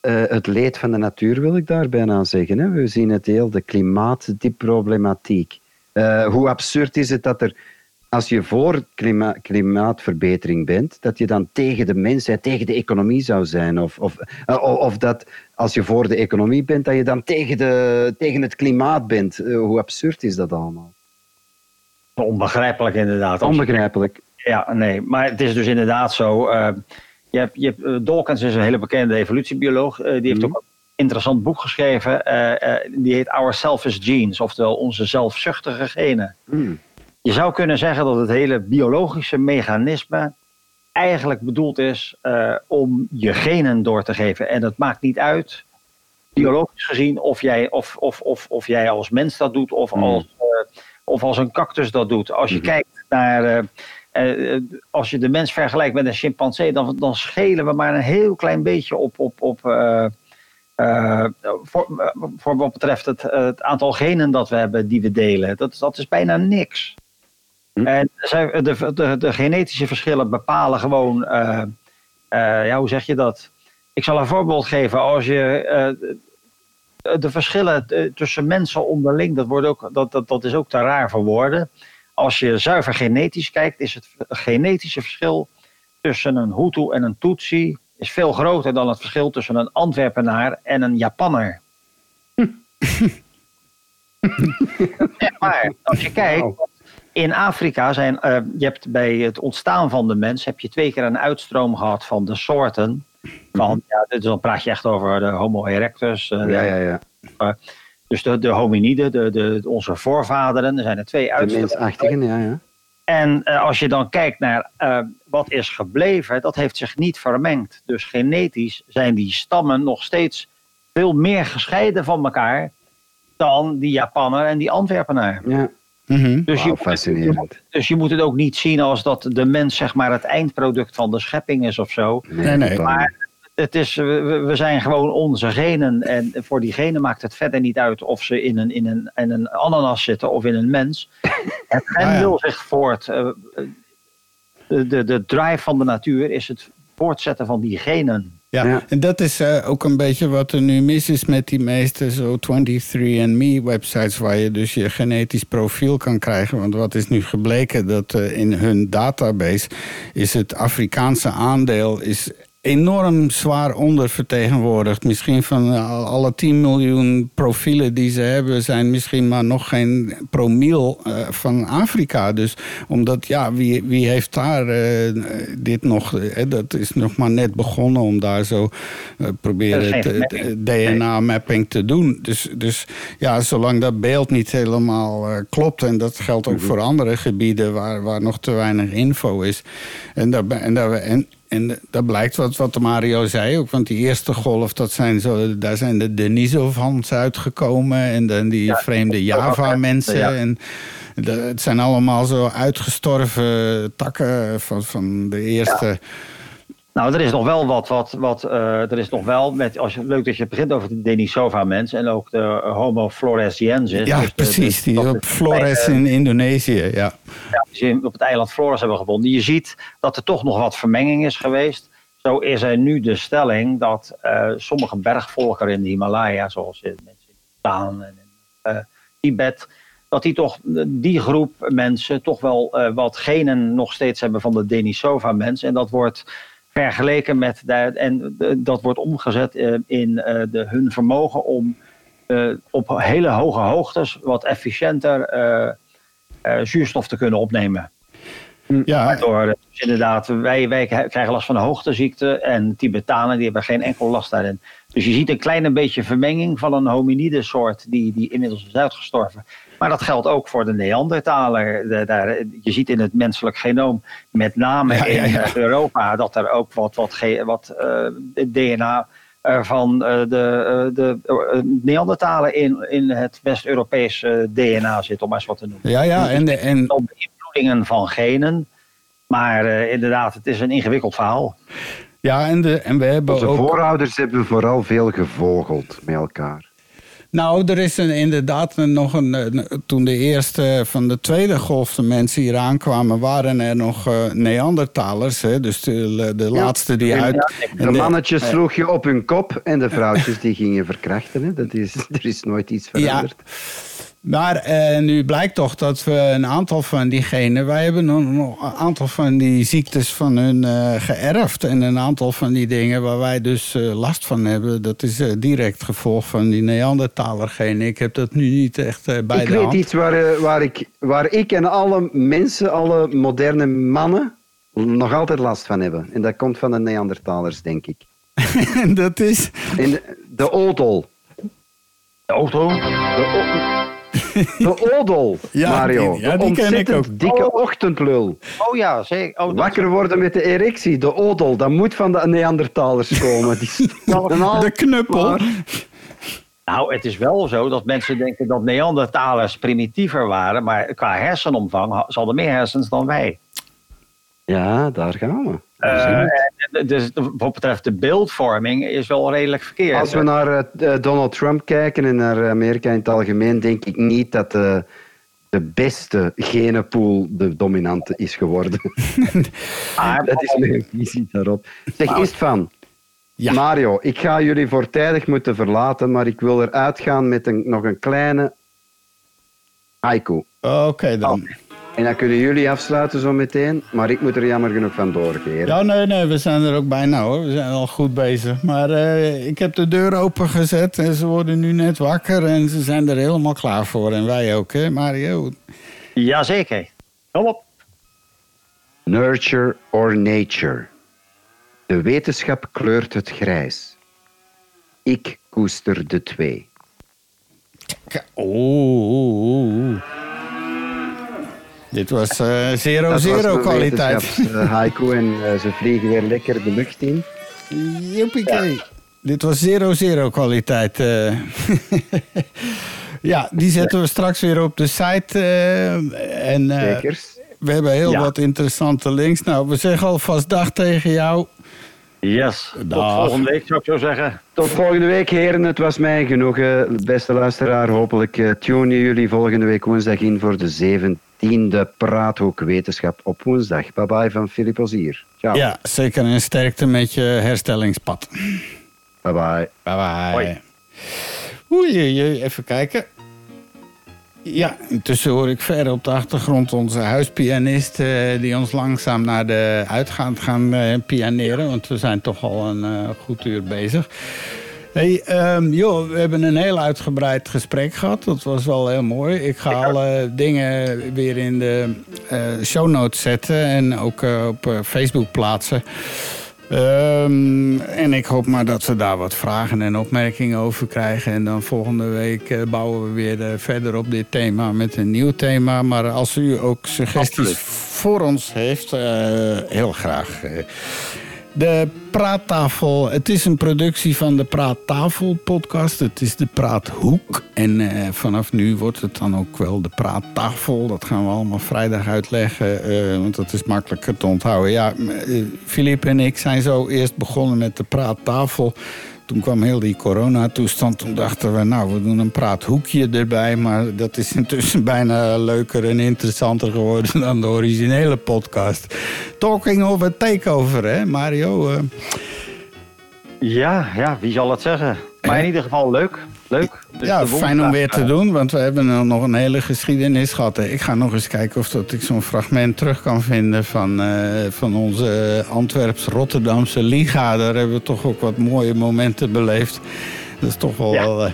uh, het leed van de natuur, wil ik daar bijna zeggen. Hè. We zien het heel, de klimaatproblematiek. Uh, hoe absurd is het dat er, als je voor klima klimaatverbetering bent, dat je dan tegen de mensheid, tegen de economie zou zijn? Of, of, uh, of dat als je voor de economie bent, dat je dan tegen, de, tegen het klimaat bent? hoe absurd is dat allemaal? Onbegrijpelijk inderdaad. Onbegrijpelijk. Ja, nee, maar het is dus inderdaad zo. Uh, je hebt, je hebt, uh, Dawkins is een hele bekende evolutiebioloog. Uh, die heeft ook een interessant boek geschreven. die heet Our Selfish Genes, oftewel onze zelfzuchtige genen. Mm. Je zou kunnen zeggen dat het hele biologische mechanisme eigenlijk bedoeld is om je genen door te geven. En het maakt niet uit, biologisch gezien, of jij, of, of, of, of jij als mens dat doet of, mm. als, of als een cactus dat doet. Als je kijkt naar uh, als je de mens vergelijkt met een chimpansee, dan, dan schelen we maar een heel klein beetje op, op, op uh, uh, voor, voor wat betreft het, het, aantal genen dat we hebben die we delen. Dat, dat is bijna niks. Hm. En de, de, de, genetische verschillen bepalen gewoon, ja, hoe zeg je dat? Ik zal een voorbeeld geven. Als je de verschillen tussen mensen onderling, dat, wordt ook, dat, dat, dat is ook te raar voor woorden als je zuiver genetisch kijkt, is het genetische verschil tussen een Hutu en een Tutsi is veel groter dan het verschil tussen een Antwerpenaar en een Japanner. maar als je kijkt, in Afrika zijn, uh, je hebt bij het ontstaan van de mens heb je twee keer een uitstroom gehad van de soorten. Van, ja, dan praat je echt over de Homo erectus. Uh, ja, ja, ja. Uh, dus de, de hominiden, de, de, onze voorvaderen, er zijn er twee uit. De mensachtigen, ja, ja. En uh, als je dan kijkt naar uh, wat is gebleven, dat heeft zich niet vermengd. Dus genetisch zijn die stammen nog steeds veel meer gescheiden van elkaar dan die Japanner en die Antwerpenaar. Ja. Dus, wow, je moet, dus je moet het ook niet zien als dat de mens zeg maar het eindproduct van de schepping is of zo. Nee, nee. Maar het is, we, zijn gewoon onze genen. En voor die genen maakt het verder niet uit of ze in een, in een, in een ananas zitten of in een mens. Het gen ja. wil zich voort. De, de, de drive van de natuur is het voortzetten van die genen. Ja, ja. en dat is uh, ook een beetje wat er nu mis is met die meeste zo 23andMe websites waar je dus je genetisch profiel kan krijgen. Want wat is nu gebleken dat uh, in hun database is het Afrikaanse aandeel is enorm zwaar ondervertegenwoordigd. Misschien van eh, alle 10 miljoen profielen die ze hebben, zijn misschien maar nog geen promiel uh, van Afrika. Dus omdat, ja, wie, wie heeft daar uh, dit nog? dat is nog maar net begonnen om daar zo proberen DNA-mapping te doen. Dus, dus ja, zolang dat beeld niet helemaal klopt, en dat geldt ook voor andere gebieden waar, waar nog te weinig info is. En, daar, en, daar, en en dat blijkt wat, wat Mario zei ook. Want die eerste golf, dat zijn zo, daar zijn de Denisovans uitgekomen. En dan die vreemde Java-mensen. En het zijn allemaal zo uitgestorven takken van, van de eerste... Nou, er is nog wel wat, wat, wat uh, er is nog wel, met, als je, leuk dat je begint over de Denisova-mensen en ook de Homo floresiensis. Ja, dus precies, die op Flores in Indonesië, ja. ja. Die op het eiland Flores hebben gevonden. Je ziet dat er toch nog wat vermenging is geweest. Zo is er nu de stelling dat uh, sommige bergvolkeren in de Himalaya, zoals in, in Bhutan en in uh, Tibet, dat die toch, die groep mensen toch wel wat genen nog steeds hebben van de Denisova-mensen. En dat wordt vergeleken met, en dat wordt omgezet eh, in eh, de, hun vermogen om eh, op hele hoge hoogtes wat efficiënter zuurstof te kunnen opnemen. Ja. Waardoor, dus inderdaad, wij, wij krijgen last van hoogteziekte en Tibetanen die hebben geen enkel last daarin. Dus je ziet een klein beetje vermenging van een hominide soort die, die inmiddels is uitgestorven. Maar dat geldt ook voor de Neandertaler. De, daar, je ziet in het menselijk genoom, met name in Europa, dat er ook wat, wat, wat uh, DNA van uh, de, uh, de Neandertalen in, in het West-Europese DNA zit, om maar eens wat te noemen. Ja, ja. En de, en... van genen. Maar inderdaad, het is een ingewikkeld verhaal. Ja, en, de, en we hebben Onze ook... voorouders hebben vooral veel gevogeld met elkaar. Nou, er is een, inderdaad nog een, Toen de eerste van de tweede golf de mensen hier aankwamen, waren er nog uh, Neandertalers. Hè, dus de, de laatste die uit. De mannetjes sloeg je op hun kop en de vrouwtjes die gingen verkrachten. Hè. Dat is, er is nooit iets veranderd. Ja. Maar eh, nu blijkt toch dat we een aantal van diegenen... wij hebben nog een aantal van die ziektes van hun uh, geërfd. En een aantal van die dingen waar wij dus uh, last van hebben... dat is direct gevolg van die Neandertaler Ik heb dat nu niet echt bij ik de Ik weet iets waar, waar, ik, waar ik en alle mensen, alle moderne mannen... nog altijd last van hebben. En dat komt van de Neandertalers, denk ik. en dat is... In de, de odol. De auto? De de odol, Mario. Die, ja, die ken ik ook. dikke ochtendlul. Oh ja, zeker. Oh, Wakker worden met de erectie, de odol. Dat moet van de Neandertalers komen. Die de knuppel. Nou, het is wel zo dat mensen denken dat Neandertalers primitiever waren, maar qua hersenomvang hadden meer hersens dan wij. Ja, daar gaan we. Uh, dus wat betreft de beeldvorming is wel redelijk verkeerd. Als we naar uh, Donald Trump kijken en naar Amerika in het algemeen, denk ik niet dat de, de beste genenpool de dominante is geworden. ah, dat is mijn visie daarop. Zeg, is van. Ja. Mario, ik ga jullie voortijdig moeten verlaten, maar ik wil eruit gaan met een, nog een kleine haiku. Oké dan. Oh. En dan kunnen jullie afsluiten zo meteen, maar ik moet er jammer genoeg van doorkeren. Ja, nee, nee, we zijn er ook bijna hoor. We zijn al goed bezig. Maar uh, ik heb de deur open gezet en ze worden nu net wakker en ze zijn er helemaal klaar voor. En wij ook, hè, Mario? Jazeker. Kom op. Nurture or nature. De wetenschap kleurt het grijs. Ik koester de twee. Oeh. Dit was uh, zero zero kwaliteit. Uh, haiku en uh, ze vliegen weer lekker de lucht in. Joepie. Ja. Dit was zero zero kwaliteit. ja, die zetten we straks weer op de site. en, We hebben heel wat interessante links. Nou, we zeggen alvast dag tegen jou. Yes, tot volgende week zou ik zo zeggen. Tot volgende week, heren. Het was mij genoeg, beste luisteraar. Hopelijk tunen jullie volgende week woensdag in voor de 17e Praathoek Wetenschap op woensdag. Bye bye van Filip Ozier. Ciao. Ja, zeker en sterkte met je herstellingspad. Bye bye. Bye bye. Hoi. Oei, even kijken. Ja, intussen hoor ik verder op de achtergrond onze huispianist... eh, die ons langzaam naar de uitgaan gaan eh, pianeren. Want we zijn toch al een eh, goed uur bezig. Hey, ehm, joh, we hebben een heel uitgebreid gesprek gehad. Dat was wel heel mooi. Ik ga alle dingen weer in de eh show notes zetten en ook eh, op eh, Facebook plaatsen. Ehm, en ik hoop maar dat we daar wat vragen en opmerkingen over krijgen. En dan volgende week bouwen we weer verder op dit thema met een nieuw thema. Maar als u ook suggesties Absoluut. voor ons heeft, heel graag. Eh. De Praattafel, het is een productie van de Praattafel podcast. Het is de Praathoek. En eh, vanaf nu wordt het dan ook wel de Praattafel. Dat gaan we allemaal vrijdag uitleggen, eh, want dat is makkelijker te onthouden. Ja, eh, Philippe en ik zijn zo eerst begonnen met de Praattafel. Toen kwam heel die coronatoestand. Toen dachten we, nou, we doen een praathoekje erbij. Maar dat is intussen bijna leuker en interessanter geworden dan de originele podcast. Talking over takeover, hè, Mario? Eh, Ja, ja, wie zal het zeggen? Maar in ieder geval leuk. Leuk. Dus ja, fijn om weer te eh, doen, want we hebben nog een hele geschiedenis gehad. Ik ga nog eens kijken of dat ik zo'n fragment terug kan vinden van, eh, van onze Antwerps-Rotterdamse Liga. Daar hebben we toch ook wat mooie momenten beleefd. Dat is toch wel Ja.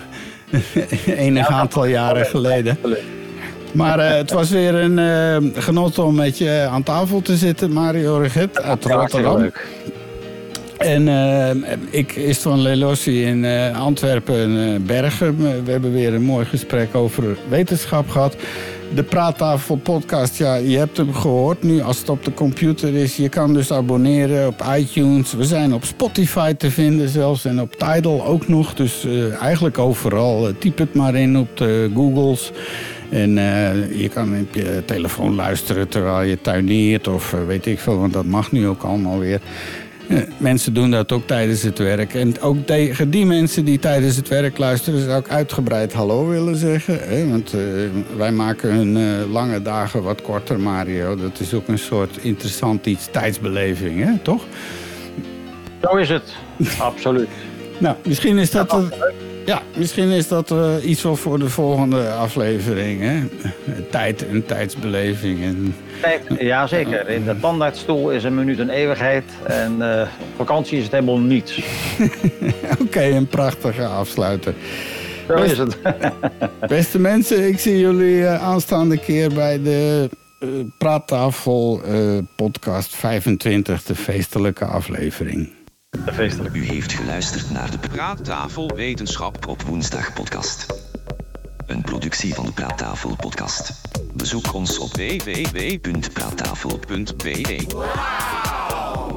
eh, enig aantal jaren geleden. Maar het was weer een genot om met je aan tafel te zitten, Mario Reget uit Rotterdam. En eh, ik is van Lelossi in eh, Antwerpen en eh, Bergen. We hebben weer een mooi gesprek over wetenschap gehad. De Praattafel podcast, ja, je hebt hem gehoord nu als het op de computer is. Je kan dus abonneren op iTunes. We zijn op Spotify te vinden zelfs en op Tidal ook nog. Dus eigenlijk overal. Typ het maar in op de Googles. En je kan op je telefoon luisteren terwijl je tuiniert of weet ik veel, want dat mag nu ook allemaal weer. Mensen doen dat ook tijdens het werk. En ook tegen die mensen die tijdens het werk luisteren, zou ik uitgebreid hallo willen zeggen. Hè? Want eh, wij maken hun eh, lange dagen wat korter, Mario. Dat is ook een soort interessant iets, tijdsbeleving, hè? toch? Zo is het. Absoluut. Nou, misschien is dat, ja, misschien is dat eh, iets wel voor de volgende aflevering. Hè? Tijd en tijdsbeleving. En, Nee, ja, zeker. In de tandartsstoel is een minuut een eeuwigheid. En op vakantie is het helemaal niets. Oké, een prachtige afsluiter. Zo is het. Beste mensen, ik zie jullie eh, aanstaande keer bij de Praattafel podcast 25, de feestelijke aflevering. Feestelijk. U heeft geluisterd naar de Praattafel Wetenschap op Woensdag podcast. Een productie van de Praattafel podcast. Bezoek ons op www.praattafel.be.